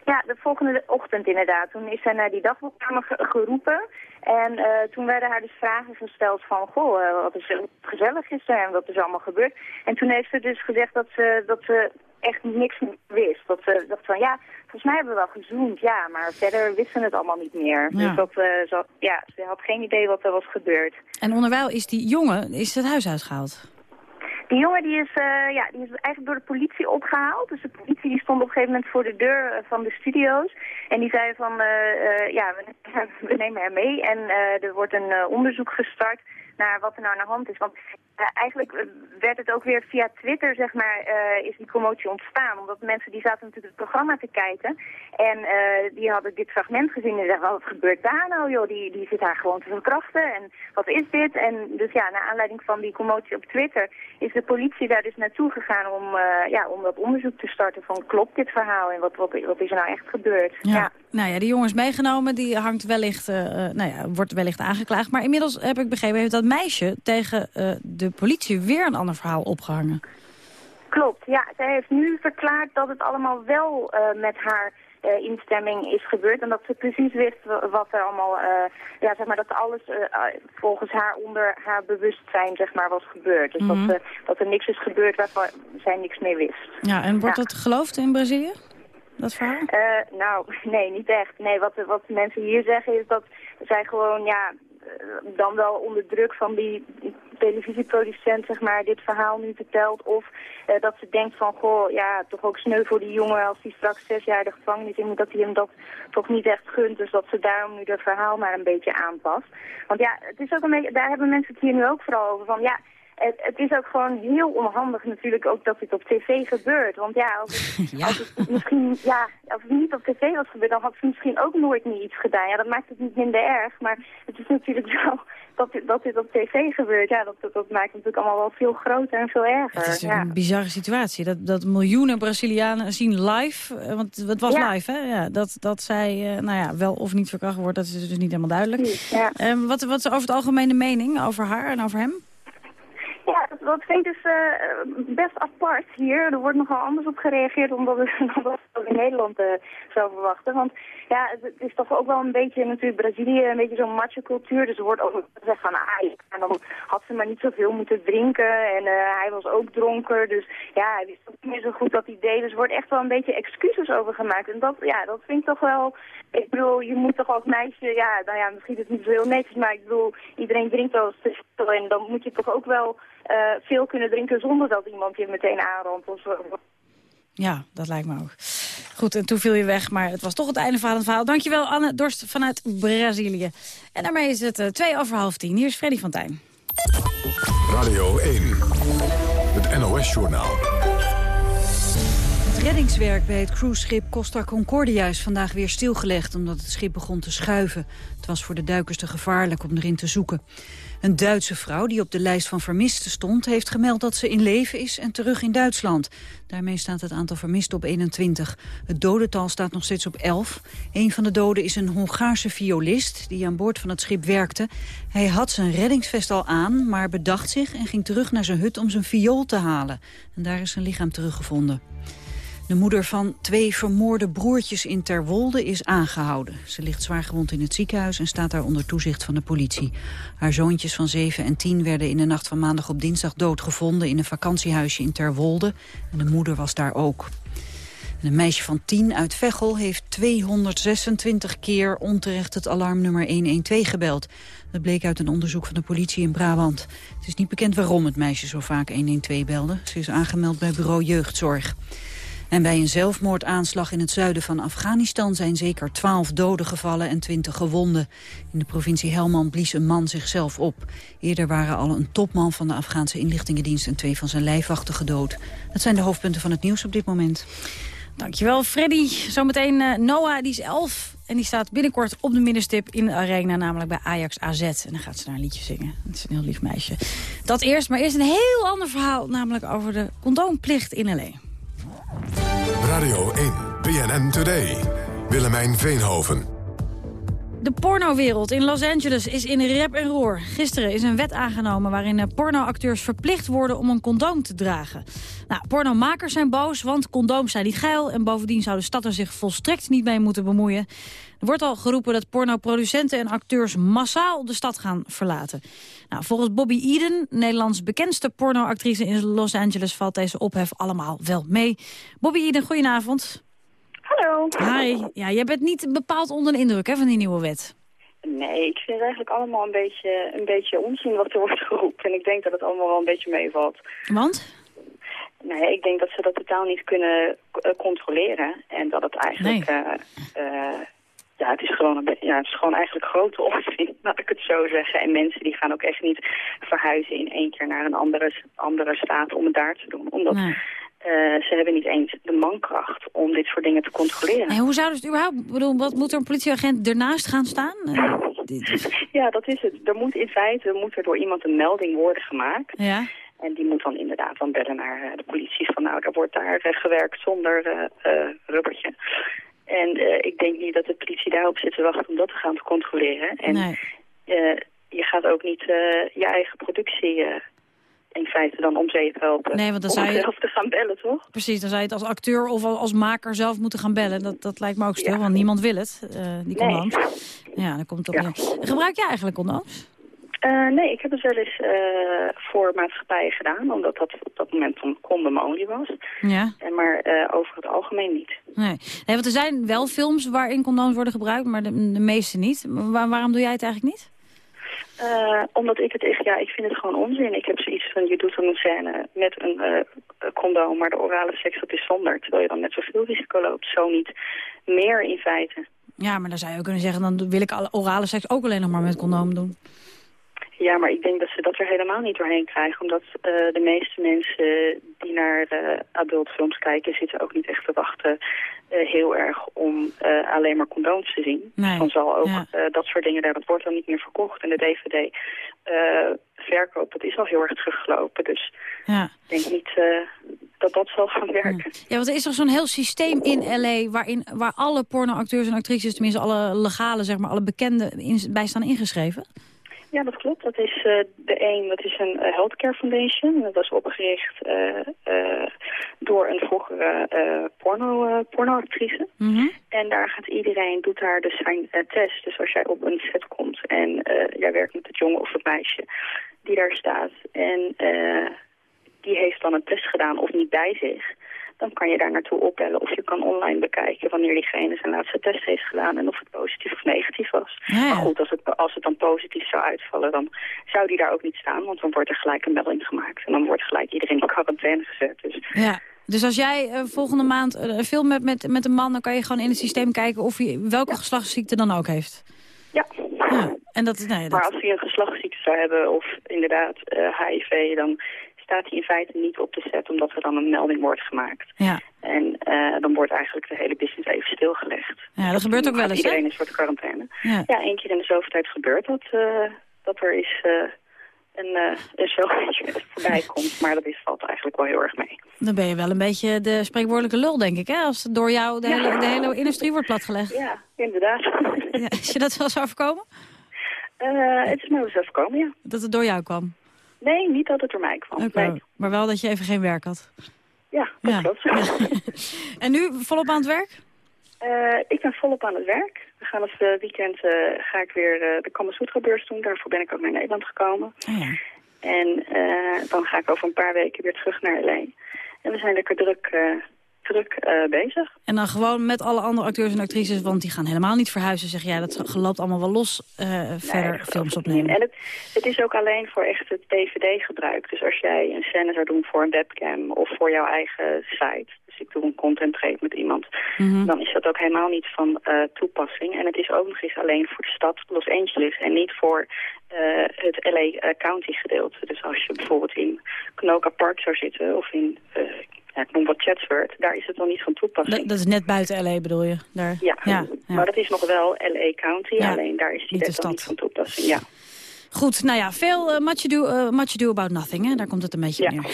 Ja, de volgende ochtend inderdaad. Toen is zij naar die dagboekkamer ge- geroepen. En eh, toen werden haar dus vragen gesteld van, goh, eh, wat is er gezellig is er en wat is allemaal gebeurd. En toen heeft ze dus gezegd dat ze, dat ze echt niks meer wist. Dat ze dacht van, ja, volgens mij hebben we wel gezoend, ja, maar verder wisten ze het allemaal niet meer. Ja. Dus dat, ze, had- ja, ze had geen idee wat er was gebeurd. En onderwijl is die jongen is het huis uitgehaald. Die jongen die is, eh, ja, die is eigenlijk door de politie opgehaald. Dus de politie die stond op een gegeven moment voor de deur eh, van de studio's. En die zei van, eh, ja, we, nemen hem mee. En er wordt een onderzoek gestart naar wat er nou aan de hand is. Want eigenlijk werd het ook weer via Twitter, zeg maar, eh, is die commotie ontstaan. Omdat mensen die zaten natuurlijk het programma te kijken. En eh, die hadden dit fragment gezien en zeiden, wat gebeurt daar nou joh? Die, die zit daar gewoon te verkrachten. En wat is dit? En dus ja, naar aanleiding van die commotie op Twitter is de politie daar dus naartoe gegaan om, eh, ja, om dat onderzoek te starten van klopt dit verhaal en wat, wat, wat is er nou echt gebeurd? Ja. Nou ja, die jongen is meegenomen, die hangt wellicht, nou ja, wordt wellicht aangeklaagd. Maar inmiddels heb ik begrepen, heeft dat meisje tegen eh, de politie weer een ander verhaal opgehangen. Klopt, ja. Zij heeft nu verklaard dat het allemaal wel eh, met haar eh, instemming is gebeurd. En dat ze precies wist wa- wat er allemaal, eh, ja, zeg maar, dat alles volgens haar onder haar bewustzijn, zeg maar, was gebeurd. Dus Mhm. dat, dat er niks is gebeurd waarvan zij niks mee wist. Ja, en wordt Ja. dat geloofd in Brazilië? Dat verhaal? Nou, nee, niet echt. Nee, wat, wat mensen hier zeggen is dat zij gewoon, ja, dan wel onder druk van die televisieproducent, zeg maar, dit verhaal nu vertelt. Of eh, dat ze denkt van, goh, ja, toch ook sneu voor die jongen als hij straks zes jaar de gevangenis in moet, dat hij hem dat toch niet echt gunt. Dus dat ze daarom nu dat verhaal maar een beetje aanpast. Want ja, het is ook een beetje, daar hebben mensen het hier nu ook vooral over van, ja, het, het is ook gewoon heel onhandig natuurlijk ook dat dit op tv gebeurt. Want ja, als het, als het misschien, ja, als het niet op tv was gebeurd, dan had ze misschien ook nooit meer iets gedaan. Ja, dat maakt het niet minder erg, maar het is natuurlijk wel dat dit, dat dit op tv gebeurt. Ja, dat, dat, dat maakt het natuurlijk allemaal wel veel groter en veel erger. Het is ja. een bizarre situatie. Dat, dat miljoenen Brazilianen zien live, eh, want het was Ja. live, hè? Ja, dat, dat zij eh, nou ja, wel of niet verkracht wordt, dat is dus niet helemaal duidelijk. Ja. Ehm, wat, wat is over het algemene mening over haar en over hem? Ja, dat, dat vind ik dus best apart hier. Er wordt nogal anders op gereageerd dan dat dan dat we in Nederland eh, zou verwachten. Want ja, het, is toch ook wel een beetje natuurlijk Brazilië, een beetje zo'n macho cultuur. Dus er wordt ook gezegd van, ah, dan had ze maar niet zoveel moeten drinken. En eh, hij was ook dronker. Dus ja, hij wist ook niet meer zo goed wat hij deed. Dus er wordt echt wel een beetje excuses over gemaakt. En dat, ja, dat vind ik toch wel... Ik bedoel, je moet toch als meisje, ja, nou ja, misschien is het niet zo heel netjes, maar ik bedoel, iedereen drinkt wel eens. En dan moet je toch ook wel eh, veel kunnen drinken zonder dat iemand je meteen aanramt of zo. Ja, dat lijkt me ook. Goed, en toen viel je weg, maar het was toch het einde van het verhaal. Dankjewel, Anne Dorst vanuit Brazilië. En daarmee is het eh, twee over half tien. Hier is Freddy van Tijn. Radio 1. Het NOS-journaal. Reddingswerk bij het cruiseschip Costa Concordia is vandaag weer stilgelegd omdat het schip begon te schuiven. Het was voor de duikers te gevaarlijk om erin te zoeken. Een Duitse vrouw die op de lijst van vermisten stond... heeft gemeld dat ze in leven is en terug in Duitsland. Daarmee staat het aantal vermisten op 21. Het dodental staat nog steeds op 11. Een van de doden is een Hongaarse violist die aan boord van het schip werkte. Hij had zijn reddingsvest al aan, maar bedacht zich... en ging terug naar zijn hut om zijn viool te halen. En daar is zijn lichaam teruggevonden. De moeder van twee vermoorde broertjes in Terwolde is aangehouden. Ze ligt zwaargewond in het ziekenhuis en staat daar onder toezicht van de politie. Haar zoontjes van 7 en 10 werden in de nacht van maandag op dinsdag doodgevonden... in een vakantiehuisje in Terwolde. En de moeder was daar ook. En een meisje van 10 uit Veghel heeft 226 keer onterecht het alarmnummer 112 gebeld. Dat bleek uit een onderzoek van de politie in Brabant. Het is niet bekend waarom het meisje zo vaak 112 belde. Ze is aangemeld bij bureau jeugdzorg. En bij een zelfmoordaanslag in het zuiden van Afghanistan zijn zeker 12 doden gevallen en 20 gewonden. In de provincie Helmand blies een man zichzelf op. Eerder waren al een topman van de Afghaanse inlichtingendienst en twee van zijn lijfwachten gedood. Dat zijn de hoofdpunten van het nieuws op dit moment. Dankjewel, Freddy. Zometeen eh, Noah, die is 11. En die staat binnenkort op de middenstip in de arena, namelijk bij Ajax AZ. En dan gaat ze daar een liedje zingen. Dat is een heel lief meisje. Dat eerst, maar eerst een heel ander verhaal, namelijk over de condoomplicht in L.A. Radio 1. BNN Today. Willemijn Veenhoven. De pornowereld in Los Angeles is in rep en roer. Gisteren is een wet aangenomen waarin eh, pornoacteurs verplicht worden om een condoom te dragen. Nou, pornomakers zijn boos, want condooms zijn niet geil... en bovendien zou de stad er zich volstrekt niet mee moeten bemoeien. Er wordt al geroepen dat pornoproducenten en acteurs massaal de stad gaan verlaten. Nou, volgens Bobby Eden, Nederlands bekendste pornoactrice in Los Angeles... valt deze ophef allemaal wel mee. Bobby Eden, goedenavond. Hallo. Hi. Ja, jij bent niet bepaald onder de indruk hè, van die nieuwe wet. Nee, ik vind het eigenlijk allemaal een beetje, een beetje onzin wat er wordt geroepen. En ik denk dat het allemaal wel een beetje meevalt. Want? Nee, ik denk dat ze dat totaal niet kunnen eh, controleren. En dat het eigenlijk... eh, eh, ja, het is, gewoon een ja, het is gewoon eigenlijk grote onzin, laat ik het zo zeggen. En mensen die gaan ook echt niet verhuizen in één keer naar een andere, andere staat om het daar te doen. Omdat Nee. Eh, ze hebben niet eens de mankracht om dit soort dingen te controleren. En hoe zouden ze het überhaupt... Bedoel, wat moet er een politieagent ernaast gaan staan? Eh, Ja, dat is het. Er moet in feite moet er door iemand een melding worden gemaakt. Ja. En die moet dan inderdaad dan bellen naar eh, de politie van nou, er wordt daar gewerkt zonder eh, rubbertje. En ik denk niet dat de politie daarop zit te wachten om dat te gaan te controleren. En Nee. je gaat ook niet je eigen productie in feite dan om zeep helpen. Nee, want dan om zou je- zelf te gaan bellen, toch? Precies, dan zou je het als acteur of al- als maker zelf moeten gaan bellen. Dat, dat lijkt me ook stil, want niemand wil het, eh, die Nee. condooms. Ja, dan komt het op. Gebruik jij eigenlijk condooms? Eh, nee, ik heb het wel eens eh, voor maatschappijen gedaan, omdat dat op dat moment dan condom only was. Ja. En maar over het algemeen niet. Nee. nee, want er zijn wel films waarin condooms worden gebruikt, maar de, de meeste niet. Waar- waarom doe jij het eigenlijk niet? Eh, omdat ik het echt, ja, ik vind het gewoon onzin. Ik heb zoiets van, je doet een scène met een eh, condoom, maar de orale seks dat is zonder. Terwijl je dan net zoveel risico loopt. Zo niet meer in feite. Ja, maar dan zou je ook kunnen zeggen, dan wil ik alle orale seks ook alleen nog maar met condoom doen. Ja, maar ik denk dat ze dat er helemaal niet doorheen krijgen. Omdat eh, de meeste mensen die naar eh adultfilms kijken... zitten ook niet echt te wachten eh, heel erg om alleen maar condooms te zien. Nee, dan zal ook ja. dat soort dingen, daar, dat wordt dan niet meer verkocht. En de DVD-verkoop, dat is al heel erg teruggelopen. Dus Ja. ik denk niet dat dat zal gaan werken. Ja, want er is toch zo'n heel systeem in L.A. Waarin, waar alle pornoacteurs en actrices, tenminste alle legale, zeg maar, alle bekende in, bij staan ingeschreven? Ja, dat klopt. Dat is eh, de een, dat is een eh, healthcare foundation. Dat was opgericht eh, eh, door een vroegere porno, pornoactrice. En daar gaat iedereen, doet daar dus zijn test. Dus als jij op een set komt en jij werkt met het jongen of het meisje die daar staat. En eh, die heeft dan een test gedaan of niet bij zich. Dan kan je daar naartoe opbellen of je kan online bekijken wanneer diegene zijn laatste test heeft gedaan en of het positief of negatief was. Maar goed, als het, als het dan positief zou uitvallen, dan zou die daar ook niet staan, want dan wordt er gelijk een melding gemaakt. En dan wordt gelijk iedereen in quarantaine gezet. Dus Ja. Dus als jij eh, volgende maand eh, een film hebt met, met een man... dan kan je gewoon in het systeem kijken of hij welke geslachtsziekte dan ook heeft. Ja. En dat, nee, dat... Maar als hij een geslachtsziekte zou hebben of inderdaad eh, HIV, dan staat hij in feite niet op de set omdat er dan een melding wordt gemaakt. Ja. En eh, dan wordt eigenlijk de hele business even stilgelegd. Ja, dat gebeurt ook wel eens? Iedereen is voor de quarantaine. Ja. Ja, één keer in de zoveel tijd gebeurt dat, eh, dat er is een, uh, een zogenaamde voorbij komt. Maar dat is, valt eigenlijk wel heel erg mee. Dan ben je wel een beetje de spreekwoordelijke lul, denk ik, hè? Als door jou de, Ja. hele, de hele industrie wordt platgelegd. Ja, inderdaad. Ja, is je dat wel eens overkomen? Het is mij wel eens overkomen, ja. Dat het door jou kwam? Nee, niet dat het door mij kwam. Nee. Maar wel dat je even geen werk had. Ja, dat Ja. klopt. En nu volop aan het werk? Eh, ik ben volop aan het werk. We gaan het eh, weekend eh, ga ik weer eh, de Kamasutra-beurs doen. Daarvoor ben ik ook naar Nederland gekomen. En eh, dan ga ik over een paar weken weer terug naar L.A. En we zijn lekker druk, druk eh, bezig. En dan gewoon met alle andere acteurs en actrices, want die gaan helemaal niet verhuizen, zeg jij. Dat loopt allemaal wel los eh, verder films opnemen. En het, het is ook alleen voor echt het DVD-gebruik. Dus als jij een scène zou doen voor een webcam of voor jouw eigen site... dus ik doe een content trade met iemand... Mhm. dan is dat ook helemaal niet van eh, toepassing. En het is ook nog eens alleen voor de stad Los Angeles... en niet voor het LA County gedeelte. Dus als je bijvoorbeeld in Canoga Park zou zitten... of in, ja, ik noem wat Chatsworth... daar is het dan niet van toepassing. Dat, dat is net buiten L.A. bedoel je? Daar. Ja, ja, maar dat is nog wel LA County, Ja, alleen daar is die wet dan niet van toepassing. Ja. Goed, nou ja, veel uh, much, ado, uh, much ado about nothing, hè? daar komt het een beetje Ja. neer.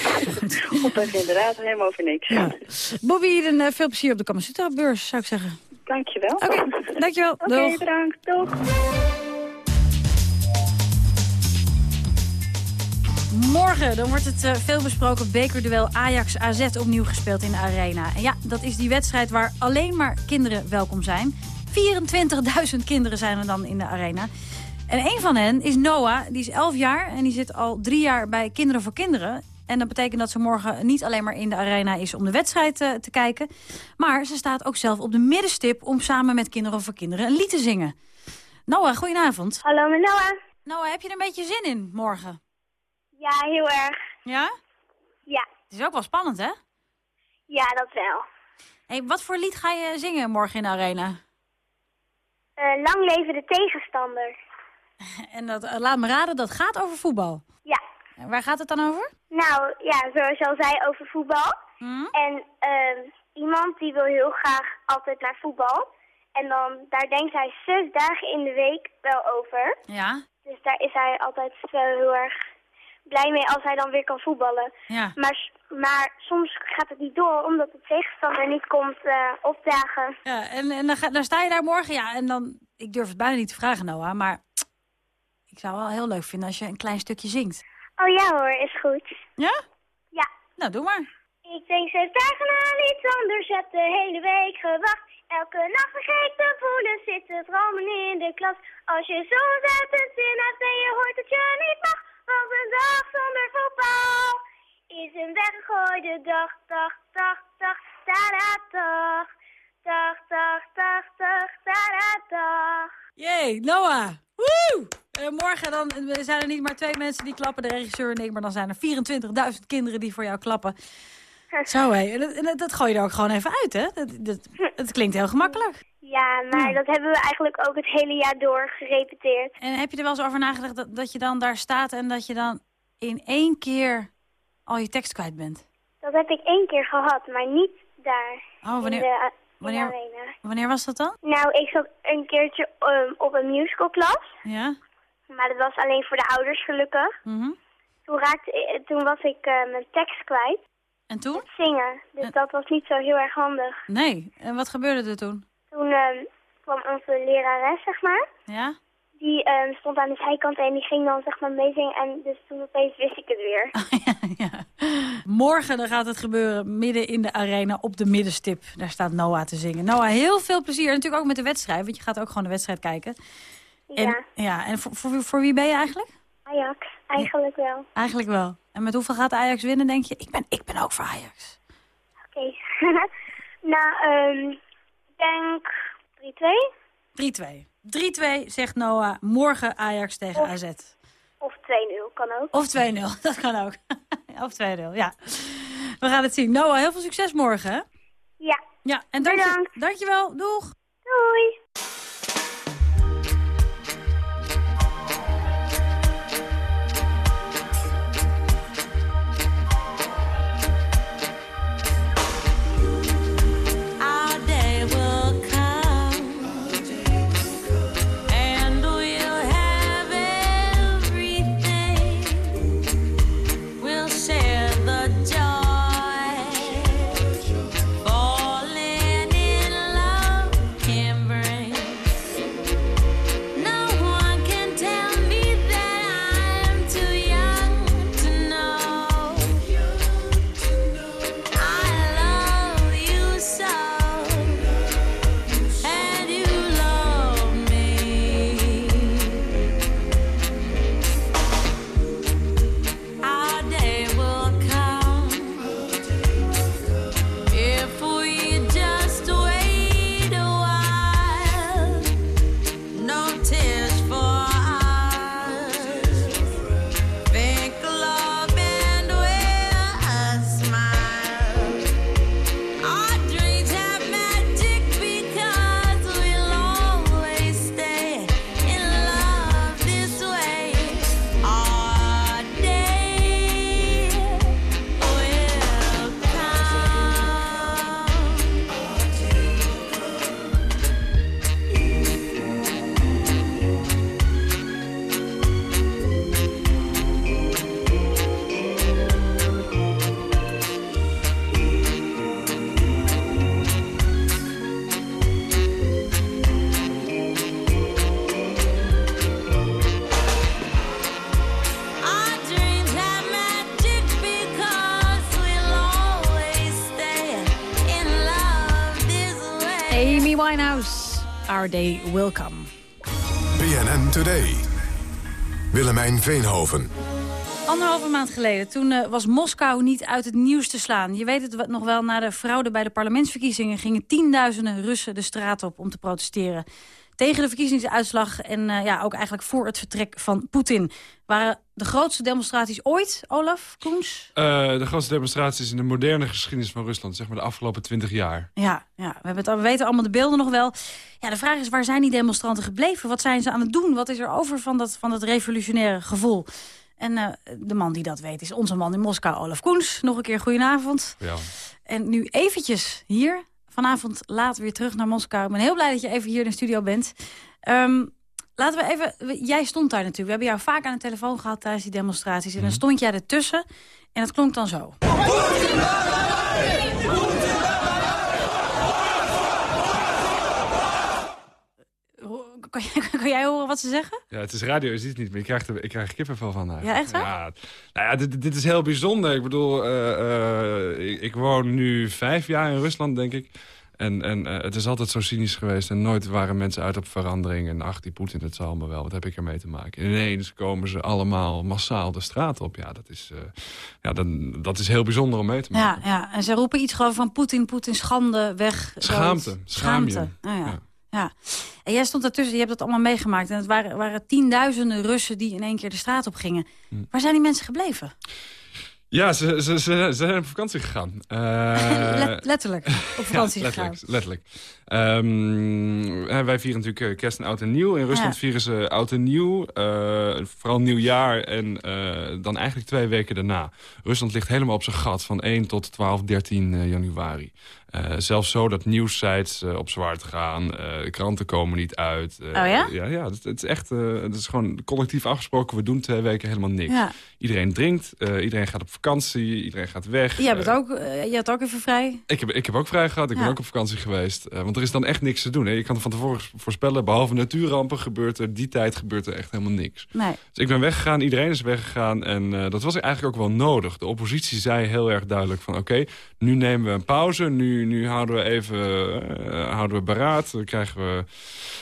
Inderdaad helemaal over niks. Ja. Bobby, uh, veel plezier op de Kamasutra-beurs, zou ik zeggen. Dankjewel. Oké, dankjewel. Oké, Doeg. bedankt. Doeg. Morgen dan wordt het uh, veelbesproken bekerduel Ajax-AZ opnieuw gespeeld in de Arena. En ja, dat is die wedstrijd waar alleen maar kinderen welkom zijn. 24.000 kinderen zijn er dan in de Arena. En een van hen is Noah, die is 11 jaar en die zit al drie jaar bij Kinderen voor Kinderen. En dat betekent dat ze morgen niet alleen maar in de arena is om de wedstrijd uh, te kijken... maar ze staat ook zelf op de middenstip om samen met Kinderen voor Kinderen een lied te zingen. Noah, goedenavond. Hallo, met Noah. Noah, heb je er een beetje zin in morgen? Ja, heel erg. Ja? Ja. Het is ook wel spannend, hè? Ja, dat wel. hey, wat voor lied ga je zingen morgen in de arena? Eh, lang leven de tegenstander. En dat, eh, laat me raden, dat gaat over voetbal. Ja. En waar gaat het dan over? Nou, ja, zoals je al zei, over voetbal. En ehm, iemand die wil heel graag altijd naar voetbal. En dan, daar denkt hij zes dagen in de week wel over. Ja. Dus daar is hij altijd wel heel erg blij mee als hij dan weer kan voetballen. Ja. Maar, maar soms gaat het niet door, omdat de tegenstander niet komt eh, opdagen. Ja, en, en dan, ga, dan sta je daar morgen, ja, en dan... Ik durf het bijna niet te vragen, Noah, maar... Ik zou wel heel leuk vinden als je een klein stukje zingt. Oh ja hoor, is goed. Ja? Ja. Nou, doe maar. Ik denk zes dagen aan iets anders, heb de hele week gewacht. Elke nacht vergeet te voelen, zitten dromen in de klas. Als je soms uit het zin hebt en je hoort dat je niet mag. Want een dag zonder voetbal is een weggegooide dag, dag, dag, dag, tada, dag. Dag, dag, dag, dag, tada, dag. Jee, Noah! Woe! En morgen dan eh, zijn er niet maar twee mensen die klappen, de regisseur en ik, maar dan zijn er 24.000 kinderen die voor jou klappen. Zo hé, en dat, en dat- dat gooi je er ook gewoon even uit, hè? Dat, dat, dat klinkt heel gemakkelijk. Ja, maar dat hebben we eigenlijk ook het hele jaar door gerepeteerd. En heb je er wel eens over nagedacht dat, dat je dan daar staat en dat je dan in één keer al je tekst kwijt bent? Dat heb ik één keer gehad, maar niet daar. Oh, wanneer- de, de wanneer-. Wanneer was dat dan? Nou, ik zat een keertje ehm, op een musicalklas. Ja? Maar dat was alleen voor de ouders gelukkig. Mhm. Toen, raakte, ik- toen was ik eh, mijn tekst kwijt. En toen? Het zingen. Dus dat was niet zo heel erg handig. Nee. En wat gebeurde er toen? Toen ehm, kwam onze lerares, zeg maar. Ja? Die ehm, stond aan de zijkant en die ging dan zeg maar meezingen. En dus toen opeens wist ik het weer. Morgen dan gaat het gebeuren midden in de arena op de middenstip. Daar staat Noah te zingen. Noah, heel veel plezier. En natuurlijk ook met de wedstrijd, want je gaat ook gewoon de wedstrijd kijken. En, Ja, ja, en voor, voor, voor wie ben je eigenlijk? Ajax. Eigenlijk wel. Eigenlijk wel. En met hoeveel gaat Ajax winnen, denk je? Ik ben, ik ben ook voor Ajax. Oké. nou, ehm, ik denk 3-2 3-2. 3-2 zegt Noah. Morgen Ajax tegen Of- AZ. of 2-0 kan ook. Of 2-0, dat kan ook. of 2-0, ja. We gaan het zien. Noah, heel veel succes morgen, hè? Ja. Ja, en dank je, dankjewel. Doeg. Doei. Our day will come. BNN Today. Willemijn Veenhoven. Anderhalve maand geleden, toen eh, was Moskou niet uit het nieuws te slaan. Je weet het wat- nog wel, na de fraude bij de parlementsverkiezingen... gingen tienduizenden Russen de straat op om te protesteren. Tegen de verkiezingsuitslag en eh, ja, ook eigenlijk voor het vertrek van Poetin. Waren de grootste demonstraties ooit, Olaf Koens? Eh, de grootste demonstraties in de moderne geschiedenis van Rusland, zeg maar de afgelopen twintig jaar. Ja, ja we, hebben het, we weten allemaal de beelden nog wel. Ja, de vraag is, waar zijn die demonstranten gebleven? Wat zijn ze aan het doen? Wat is er over van dat, van dat revolutionaire gevoel? En eh, de man die dat weet is onze man in Moskou, Olaf Koens. Nog een keer goedenavond. Ja. En nu eventjes hier, vanavond laat weer terug naar Moskou. Ik ben heel blij dat je even hier in de studio bent. Ehm, laten we even, jij stond daar natuurlijk. We hebben jou vaak aan de telefoon gehad tijdens die demonstraties. En dan stond jij ertussen en het klonk dan zo. Kan, jij- kan jij horen wat ze zeggen? Ja, het is radio, je ziet het niet, maar ik krijg er, ik krijg kippenvel van. eigenlijk. Ja, echt waar? Ja, nou ja, dit, dit is heel bijzonder. Ik bedoel, eh, eh, ik, ik woon nu vijf jaar in Rusland, denk ik. En, en eh, het is altijd zo cynisch geweest. En nooit waren mensen uit op verandering. En ach, die Poetin, het zal allemaal wel. Wat heb ik ermee te maken? En ineens komen ze allemaal massaal de straat op. Ja, dat is, ja, dan, dat is heel bijzonder om mee te maken. Ja, ja, en ze roepen iets gewoon van Poetin, Poetin, schande, weg. Schaamte, zoiets. schaam je. Schaamte. Oh, ja. ja. En jij stond daartussen, je hebt dat allemaal meegemaakt. En het waren, waren tienduizenden Russen die in één keer de straat op gingen. Hm. Waar zijn die mensen gebleven? Ja, ze, ze, ze, ze zijn op vakantie gegaan. Eh, Let- letterlijk op vakantie ja, gegaan. letterlijk, Ehm, eh, wij vieren natuurlijk eh, kerst en oud en nieuw. In Rusland Ja. vieren ze oud en nieuw. eh, vooral nieuwjaar en eh, dan eigenlijk twee weken daarna. Rusland ligt helemaal op zijn gat van 1 tot 12, 13 eh, januari. Eh, zelfs zo dat nieuwssites eh, op zwart gaan. eh, de kranten komen niet uit. eh, Oh ja? Ja, ja het, het is echt eh, het is gewoon collectief afgesproken. We doen twee weken helemaal niks. Ja. Iedereen drinkt, eh, iedereen gaat op vakantie, iedereen gaat weg. Jij bent Eh, ook, eh, jij had ook even vrij. ik heb, ik heb ook vrij gehad. Ik Ja. ben ook op vakantie geweest. Eh, want er is dan echt niks te doen. Hè. Je kan van tevoren voorspellen, behalve natuurrampen gebeurt er... die tijd gebeurt er echt helemaal niks. Nee. Dus ik ben weggegaan, iedereen is weggegaan. En eh, dat was eigenlijk ook wel nodig. De oppositie zei heel erg duidelijk van... oké, nu nemen we een pauze. Nu, nu houden we even eh, houden we beraad. Dan krijgen we,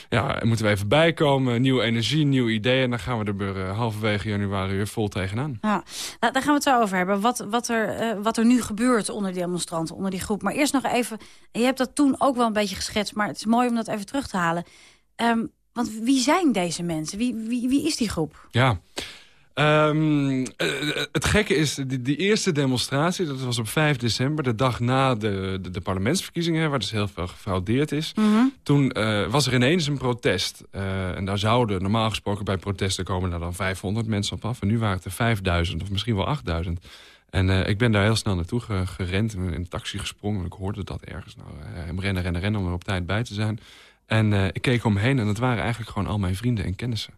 ja, moeten we even bijkomen. Nieuwe energie, nieuwe ideeën. En dan gaan we er eh, halverwege januari weer vol tegenaan. Ja, nou, daar gaan we het zo over hebben. Wat, wat, er, wat er nu gebeurt onder die demonstranten, onder die groep. Maar eerst nog even, en je hebt dat toen ook wel een beetje geschetst... maar het is mooi om dat even terug te halen. Ehm, want wie zijn deze mensen? Wie, wie, wie is die groep? Ja. Ehm, eh, het gekke is, die, die eerste demonstratie, dat was op 5 december... de dag na de, de, de parlementsverkiezingen, waar dus heel veel gefraudeerd is. Toen eh, was er ineens een protest. Eh, en daar zouden normaal gesproken bij protesten komen er dan 500 mensen op af. En nu waren het er 5000 of misschien wel 8000. En eh, ik ben daar heel snel naartoe ge- gerend, in een taxi gesprongen. Ik hoorde dat ergens. Nou, eh, rennen, rennen, rennen om er op tijd bij te zijn. En eh, ik keek omheen en het waren eigenlijk gewoon al mijn vrienden en kennissen.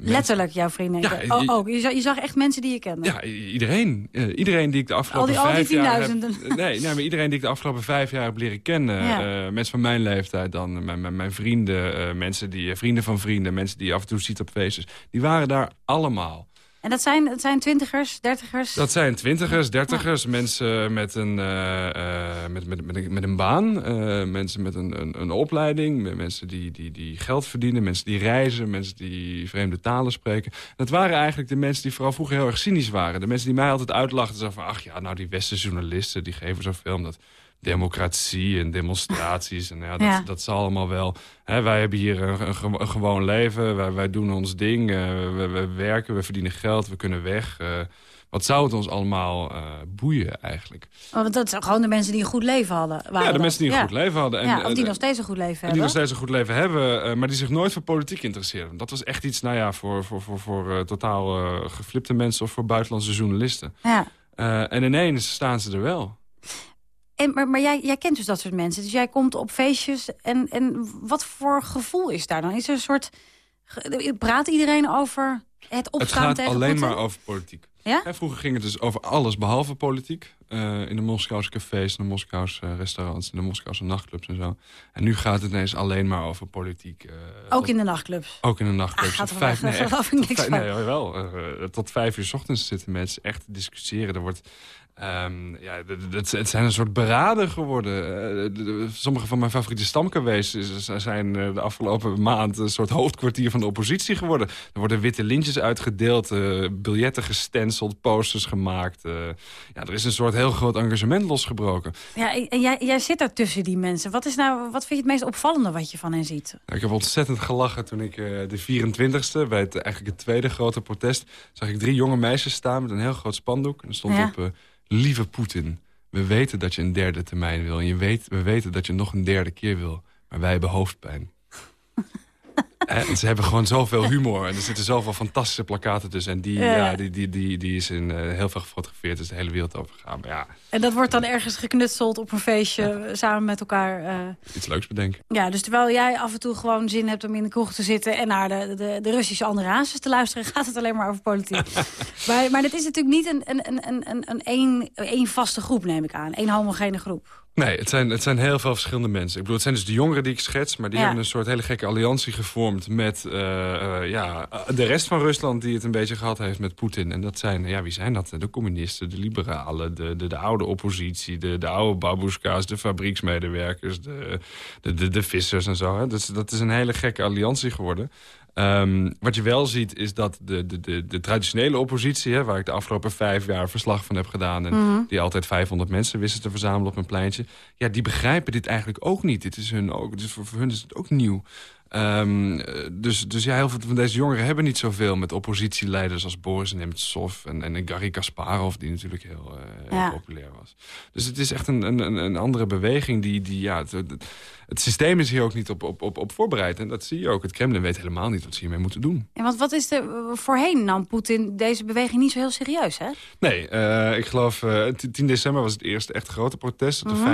Letterlijk, jouw vrienden. Ja, oh, je- oh, je, zag, je zag echt mensen die je kende? Ja, iedereen. Iedereen die ik de afgelopen Al die- al die vijf jaar heb... Nee, nee, maar iedereen die ik de afgelopen vijf jaar heb leren kennen. Ja. mensen van mijn leeftijd dan. Mijn, mijn, mijn vrienden, mensen die, vrienden van vrienden. Mensen die je af en toe ziet op feestjes. Die waren daar allemaal. En dat zijn, dat zijn twintigers, dertigers? Dat zijn twintigers, dertigers, mensen met een, eh, eh, met, met, met, een, met een baan. eh, mensen met een, een, een opleiding. met Mensen die, die, die geld verdienen. Mensen die reizen. Mensen die vreemde talen spreken. Dat waren eigenlijk de mensen die vooral vroeger heel erg cynisch waren. De mensen die mij altijd uitlachten. Van, ach ja, nou die westerse journalisten die geven zoveel om dat democratie en demonstraties. En ja, dat, Ja. dat zal allemaal wel. Hè, wij hebben hier een, een, gewo- een gewoon leven. Wij, wij doen ons ding. eh, we, we werken, we verdienen geld, we kunnen weg. eh, wat zou het ons allemaal eh, boeien eigenlijk? Oh, want dat zijn gewoon de mensen die een goed leven hadden. waren ja, de mensen die een Ja. goed leven hadden. En, ja, of die nog steeds een goed leven en hebben. die nog steeds een goed leven hebben, maar die zich nooit voor politiek interesseren. Dat was echt iets, nou ja, voor, voor, voor, voor totaal geflipte mensen of voor buitenlandse journalisten. Ja. En ineens staan ze er wel. En, maar maar jij, jij kent dus dat soort mensen. Dus jij komt op feestjes. En, en wat voor gevoel is daar dan? Is er een soort... Praat iedereen over het Het opstaan gaat tegen alleen maar over politiek. Ja? Hè, vroeger ging het dus over alles behalve politiek. Eh, in de Moskouse cafés, in de Moskouse restaurants, in de Moskouse nachtclubs en zo. En nu gaat het ineens alleen maar over politiek. eh, Ook in de nachtclubs. Ook in de nachtclubs. Gaat Tot vijf, nee, echt, ik niks van. nee, wel. eh, tot vijf uur 's ochtends zitten mensen echt te discussiëren. Er wordt, ehm, ja, het, het zijn een soort beraden geworden. De- de- sommige van mijn favoriete stamcafés zijn de afgelopen maand een soort hoofdkwartier van de oppositie geworden. Er worden witte lintjes uitgedeeld, biljetten gestenst gecanceld, posters gemaakt. eh, ja, er is een soort heel groot engagement losgebroken. Ja, en jij, jij zit daar tussen die mensen. Wat, is nou, wat vind je het meest opvallende wat je van hen ziet? Nou, ik heb ontzettend gelachen toen ik eh, de 24e, bij het, eigenlijk het tweede grote protest... zag ik drie jonge meisjes staan met een heel groot spandoek. En er stond Ja. op, eh, lieve Poetin, we weten dat je een derde termijn wil. En je weet, we weten dat je nog een derde keer wil. Maar wij hebben hoofdpijn. En ze hebben gewoon zoveel humor. En er zitten zoveel fantastische plakaten tussen. En die, Ja. ja, die, die, die, die is in eh, heel veel gefotografeerd. Dus de hele wereld overgegaan. Maar ja, En dat wordt dan ergens geknutseld op een feestje eh, samen met elkaar. eh. iets leuks bedenken. Ja, dus terwijl jij af en toe gewoon zin hebt om in de kroeg te zitten... en naar de, de, de Russische te luisteren... gaat het alleen maar over politiek. maar, maar dit is natuurlijk niet een, een, een, een, een, een één vaste groep, neem ik aan. Eén homogene groep. Nee, het zijn, het zijn heel veel verschillende mensen. Ik bedoel, het zijn dus de jongeren die ik schets... maar die Ja. hebben een soort hele gekke alliantie gevormd... met eh, eh, ja, de rest van Rusland die het een beetje gehad heeft met Poetin. En dat zijn, ja, wie zijn dat? De communisten, de liberalen, de, de, de oude oppositie... de, de oude babushka's, de fabrieksmedewerkers, de, de, de, de vissers en zo. Hè. Dus dat is een hele gekke alliantie geworden. Ehm, wat je wel ziet is dat de, de, de, de traditionele oppositie... Hè, waar ik de afgelopen vijf jaar verslag van heb gedaan... en Mhm. die altijd 500 mensen wisten te verzamelen op een pleintje... ja, die begrijpen dit eigenlijk ook niet. Dit is hun ook, dus voor, voor hun is het ook nieuw. Ehm, eh, dus, dus ja, heel veel van deze jongeren hebben niet zoveel met oppositieleiders als Boris Nemtsov en, en Garry Kasparov, die natuurlijk heel, eh, heel Ja. populair was. Dus het is echt een, een, een- andere beweging die, die ja, het, het, systeem is hier ook niet op, op, op, op voorbereid. En dat zie je ook. Het Kremlin weet helemaal niet wat ze hiermee moeten doen. En want wat is er voorheen nam Poetin deze beweging niet zo heel serieus, hè? Nee, eh, ik geloof eh, 10 december was het eerste echt grote protest. Dat Mhm. er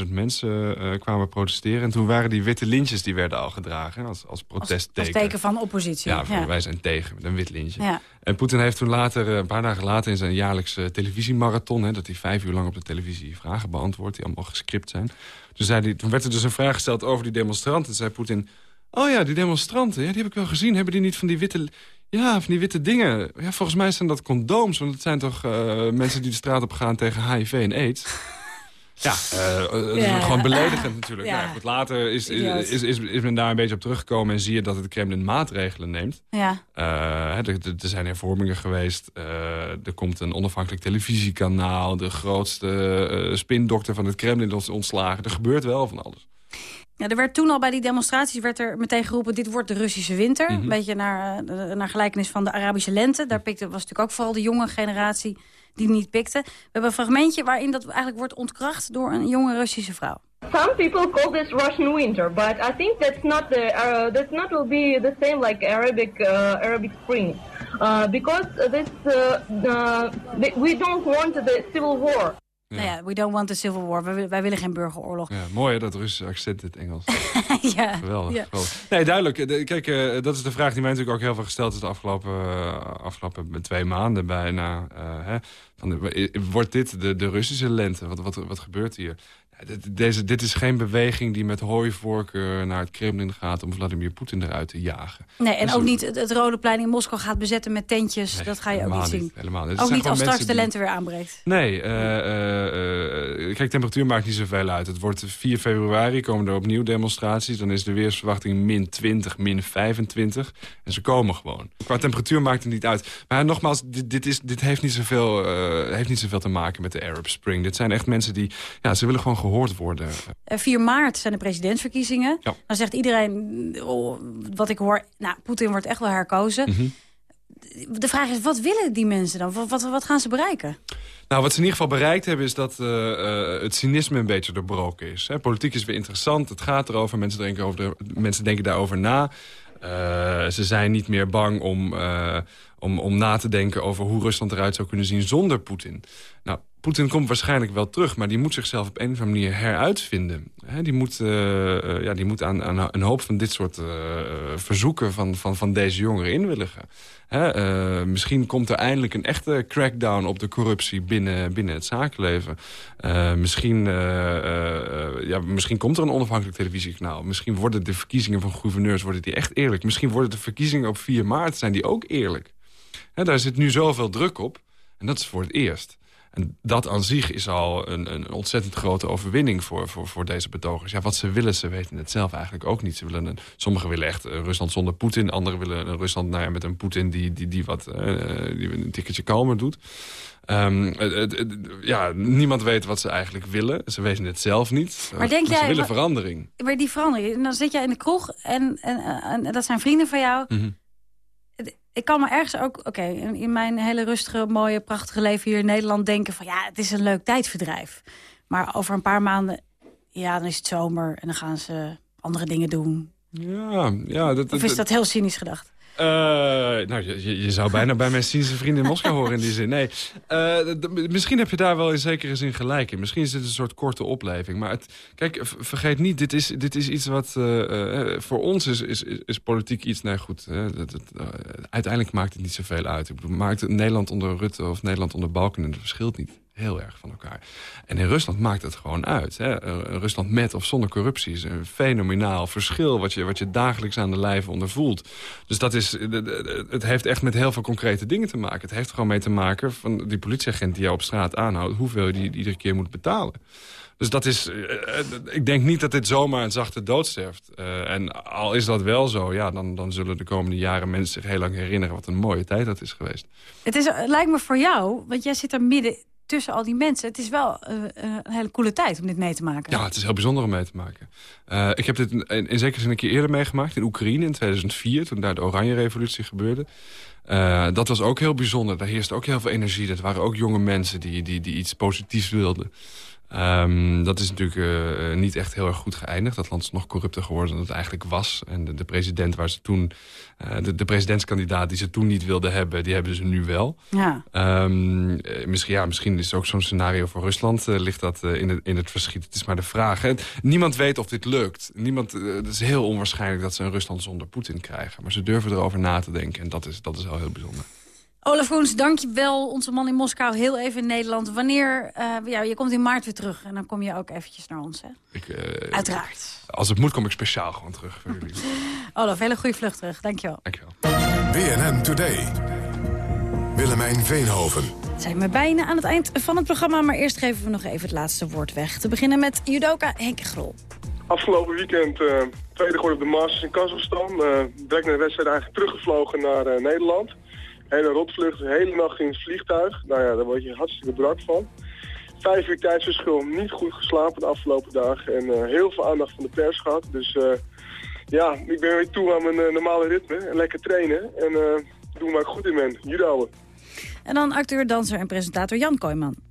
50.000 mensen eh, kwamen protesteren. En toen waren die witte lintjes die werden al gedragen als, als protestteken. Als teken van oppositie. Ja, wij zijn tegen met een wit lintje. Ja. En Poetin heeft toen later, eh, een paar dagen later... in zijn jaarlijkse televisiemarathon... Hè, dat hij vijf uur lang op de televisie vragen beantwoordt... die allemaal gescript zijn. Toen, zei hij, toen werd er dus een vraag gesteld over die demonstranten. Toen zei Poetin... Oh ja, die demonstranten, ja, die heb ik wel gezien. Hebben die niet van die witte... Ja, van die witte dingen. Ja, volgens mij zijn dat condooms. Want het zijn toch eh, mensen die de straat op gaan tegen HIV en AIDS. Ja, Ja. gewoon beledigend natuurlijk. Ja. Nou goed, later is, is, is, is, is men daar een beetje op teruggekomen... en zie je dat het Kremlin maatregelen neemt. Ja. Eh, er, er- zijn hervormingen geweest. Eh, er komt een onafhankelijk televisiekanaal. De grootste spindokter van het Kremlin is ontslagen. Er gebeurt wel van alles. Ja, er werd toen al bij die demonstraties werd er meteen geroepen... dit wordt de Russische winter. Mhm. Een beetje naar, naar gelijkenis van de Arabische lente. Daar pikte, was natuurlijk ook vooral de jonge generatie die niet pikte. We hebben een fragmentje waarin dat eigenlijk wordt ontkracht... door een jonge Russische vrouw. Some people call this Russian winter, but I think that's not the uh, that's not will be the same like Arabic uh, Arabic Spring, uh, because this uh, uh, we don't want the civil war. Nou ja, we don't want a civil war. Wij, willen- wij willen geen burgeroorlog. Ja, mooi hè, dat Russische accent in het Engels. ja. Geweldig. Ja. geweldig. Nee, duidelijk. De- Kijk, eh, dat is de vraag die mij natuurlijk ook heel veel gesteld is... de afgelopen, eh, afgelopen twee maanden bijna. eh, hè, van, de- wordt dit de, de Russische lente? Wat, wat, wat gebeurt hier? Deze, dit is geen beweging die met hooivorken naar het Kremlin gaat... om Vladimir Poetin eruit te jagen. Nee, en Dus ook niet het, het Rode Plein in Moskou gaat bezetten met tentjes. dat ga je ook niet zien. helemaal niet. Ook niet als straks de lente weer aanbreekt. Nee, eh, eh, eh, kijk, temperatuur maakt niet zoveel uit. Het wordt 4 februari, komen er opnieuw demonstraties. Dan is de weersverwachting min 20, min 25. En ze komen gewoon. Qua temperatuur maakt het niet uit. Maar nogmaals, dit, dit, is, dit heeft, niet zoveel, heeft niet zoveel te maken met de Arab Spring. Dit zijn echt mensen die, ja, ze willen gewoon gehoord worden. Eh, 4 maart zijn de presidentsverkiezingen. Ja. Dan zegt iedereen, oh, wat ik hoor... nou, Poetin wordt echt wel herkozen. Mhm. De vraag is, wat willen die mensen dan? Wat, wat, wat gaan ze bereiken? Nou, wat ze in ieder geval bereikt hebben... is dat eh, eh, het cynisme een beetje doorbroken is. Hè? Politiek is weer interessant, het gaat erover. Mensen denken, over de, mensen denken daarover na. Eh, ze zijn niet meer bang om, eh, om, om na te denken... over hoe Rusland eruit zou kunnen zien zonder Poetin. Nou, Poetin komt waarschijnlijk wel terug... maar die moet zichzelf op een of andere manier heruitvinden. Die moet, eh, eh, ja, die moet aan, aan een hoop van dit soort eh, verzoeken... Van, van, van deze jongeren inwilligen. Misschien komt er eindelijk een echte crackdown op de corruptie binnen, binnen het zakenleven. Misschien, ja, misschien komt er een onafhankelijk televisiekanaal. Misschien worden de verkiezingen van gouverneurs worden die echt eerlijk. Misschien worden de verkiezingen op 4 maart zijn die ook eerlijk. Daar zit nu zoveel druk op. En dat is voor het eerst. En dat aan zich is al een, een ontzettend grote overwinning voor, voor, voor deze betogers. Ja, wat ze willen, ze weten het zelf eigenlijk ook niet. Ze willen een, sommigen willen echt eh, Rusland zonder Poetin. Anderen willen een Rusland nou ja, met een Poetin die, die, die, wat, eh, die een tikkeltje kalmer doet. Ehm, ja, niemand weet wat ze eigenlijk willen. Ze weten het zelf niet. Maar denk ze jij- willen verandering. Maar die verandering, dan zit jij in de kroeg en, en, en, en dat zijn vrienden van jou. Mhm. Ik kan me ergens ook, oké, in, in mijn hele rustige, mooie, prachtige leven hier in Nederland denken van ja, het is een leuk tijdverdrijf. Maar over een paar maanden, ja, dan is het zomer en dan gaan ze andere dingen doen. Ja, ja dat, Of is dat heel cynisch gedacht? Eh, nou, je, je- zou bijna bij mijn Syrische vrienden in Moskou horen in die zin. Nee, eh, misschien heb je daar wel in zekere zin gelijk in. Misschien is dit een soort korte opleving. Maar het, kijk, vergeet niet, dit is, dit is iets wat... eh, voor ons is, is, is, politiek iets... Nee, goed, dat, uiteindelijk maakt het niet zoveel uit. Maakt het Nederland onder Rutte of Nederland onder Balken... dat verschilt niet heel erg van elkaar. En in Rusland maakt het gewoon uit. Hè. Eh, Rusland met of zonder corruptie is een fenomenaal verschil... wat je, wat je dagelijks aan de lijve ondervoelt. Dus dat is, eh, het heeft echt met heel veel concrete dingen te maken. Het heeft gewoon mee te maken van die politieagent die jou op straat aanhoudt... hoeveel je die iedere keer moet betalen. Dus dat is, eh, eh, ik denk niet dat dit zomaar een zachte dood sterft. Eh, en al is dat wel zo, ja, dan, dan zullen de komende jaren mensen zich heel lang herinneren... wat een mooie tijd dat is geweest. Het, is, lijkt me voor jou, want jij zit er midden tussen al die mensen. Het is wel eh, eh, een hele coole tijd om dit mee te maken. Ja, het is heel bijzonder om mee te maken. Eh, ik heb dit in, in, zekere zin een keer eerder meegemaakt in Oekraïne in 2004... toen daar de Oranje Revolutie gebeurde. Dat was ook heel bijzonder. Daar heerste ook heel veel energie. Dat waren ook jonge mensen die, die, die iets positiefs wilden. Ehm, dat is natuurlijk eh, niet echt heel erg goed geëindigd. Dat land is nog corrupter geworden dan het eigenlijk was. En de, de president waar ze toen... eh, de, de presidentskandidaat die ze toen niet wilden hebben... die hebben ze nu wel. Ja. Ehm, eh, misschien, ja, misschien is het ook zo'n scenario voor Rusland. ligt dat in, het, in het verschiet. Het is maar de vraag. Hè. Niemand weet of dit lukt. Niemand, het is heel onwaarschijnlijk dat ze een Rusland zonder Poetin krijgen. Maar ze durven erover na te denken. En dat is, dat is wel heel bijzonder. Olaf Koens, dank je wel. Onze man in Moskou, heel even in Nederland. Wanneer, eh, ja, je komt in maart weer terug en dan kom je ook eventjes naar ons, hè? Ik, eh, Uiteraard. Als het moet, kom ik speciaal gewoon terug voor jullie. Olaf, hele goede vlucht terug. Dank je wel. BNN Today. Willemijn Veenhoven. Zijn we bijna aan het eind van het programma, maar eerst geven we nog even het laatste woord weg. Te beginnen met judoka Henk Grol. Afgelopen weekend eh, tweede geworden op de Masters in Kazachstan. Eh direct na de wedstrijd eigenlijk teruggevlogen naar eh, Nederland. Hele rotvlucht, hele nacht in het vliegtuig. Nou ja, daar word je hartstikke brak van. Vijf uur tijdsverschil, niet goed geslapen de afgelopen dagen. En eh, heel veel aandacht van de pers gehad. Dus eh, ja, ik ben weer toe aan mijn eh, normale ritme. En lekker trainen. En doen waar ik goed in ben, judoën. En dan acteur, danser en presentator Jan Kooijman.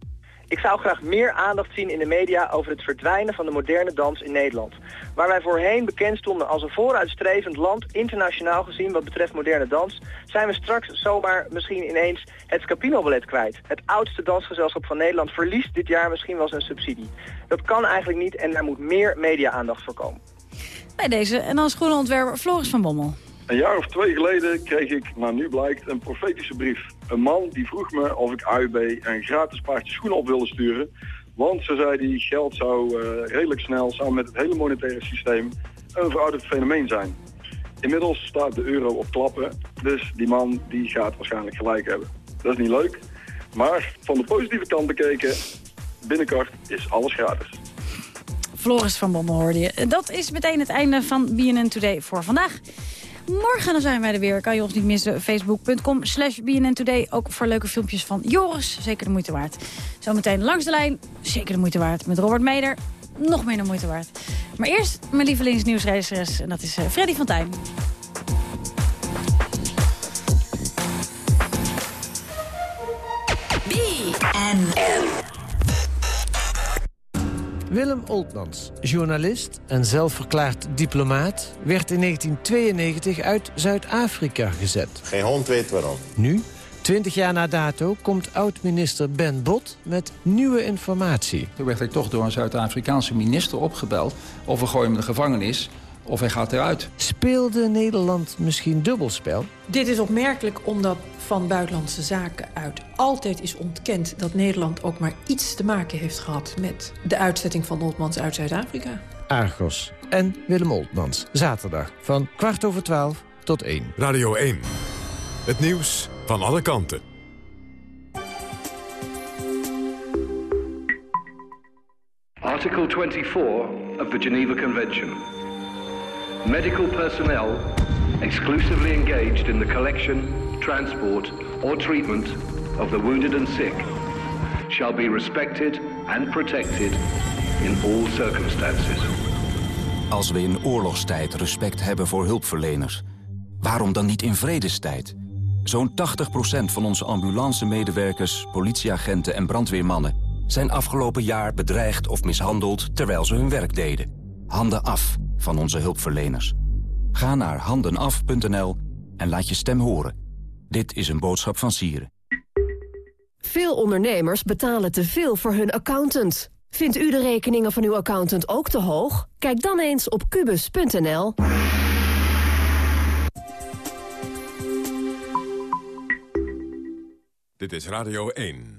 Ik zou graag meer aandacht zien in de media over het verdwijnen van de moderne dans in Nederland. Waar wij voorheen bekend stonden als een vooruitstrevend land, internationaal gezien wat betreft moderne dans, zijn we straks zomaar misschien ineens het Scapino Ballet kwijt. Het oudste dansgezelschap van Nederland verliest dit jaar misschien wel zijn subsidie. Dat kan eigenlijk niet en daar moet meer media-aandacht voor komen. Bij deze en dan schoenenontwerper Floris van Bommel. Een jaar of twee geleden kreeg ik, maar nu blijkt, een profetische brief. Een man die vroeg me of ik AUB een gratis paardje schoenen op wilde sturen. Want, zo zei hij, geld zou eh, redelijk snel samen met het hele monetaire systeem een verouderd fenomeen zijn. Inmiddels staat de euro op klappen, dus die man die gaat waarschijnlijk gelijk hebben. Dat is niet leuk, maar van de positieve kant bekeken, binnenkort is alles gratis. Floris van Bommel hoorde je. Dat is meteen het einde van BNN Today voor vandaag. Morgen dan zijn wij er weer. Kan je ons niet missen. Facebook.com slash BNN Today. Ook voor leuke filmpjes van Joris. Zeker de moeite waard. Zometeen langs de lijn. Zeker de moeite waard. Met Robert Meder. Nog meer de moeite waard. Maar eerst mijn lievelingsnieuwsreizigeres. En dat is eh, Freddy van Tijn. Willem Oltmans, journalist en zelfverklaard diplomaat... werd in 1992 uit Zuid-Afrika gezet. Geen hond weet waarom. Nu, 20 jaar na dato, komt oud-minister Ben Bot met nieuwe informatie. Toen werd ik toch door een Zuid-Afrikaanse minister opgebeld... of we gooien hem de gevangenis of hij gaat eruit. Speelde Nederland misschien dubbelspel? Dit is opmerkelijk omdat van Buitenlandse Zaken uit altijd is ontkend... dat Nederland ook maar iets te maken heeft gehad met de uitzetting van Oltmans uit Zuid-Afrika. Argos en Willem Oltmans. Zaterdag van kwart over twaalf tot één. Radio 1. Het nieuws van alle kanten. Article 24 of the Geneva Convention. Medical personnel exclusively engaged in the collection, transport, or treatment of the wounded and sick shall be respected and protected in all circumstances. Als we in oorlogstijd respect hebben voor hulpverleners, waarom dan niet in vredestijd? Zo'n 80% van onze ambulance-medewerkers, politieagenten en brandweermannen... zijn afgelopen jaar bedreigd of mishandeld terwijl ze hun werk deden. Handen af van onze hulpverleners. Ga naar handenaf.nl en laat je stem horen. Dit is een boodschap van Sieren. Veel ondernemers betalen te veel voor hun accountant. Vindt u de rekeningen van uw accountant ook te hoog? Kijk dan eens op kubus.nl. Dit is Radio 1.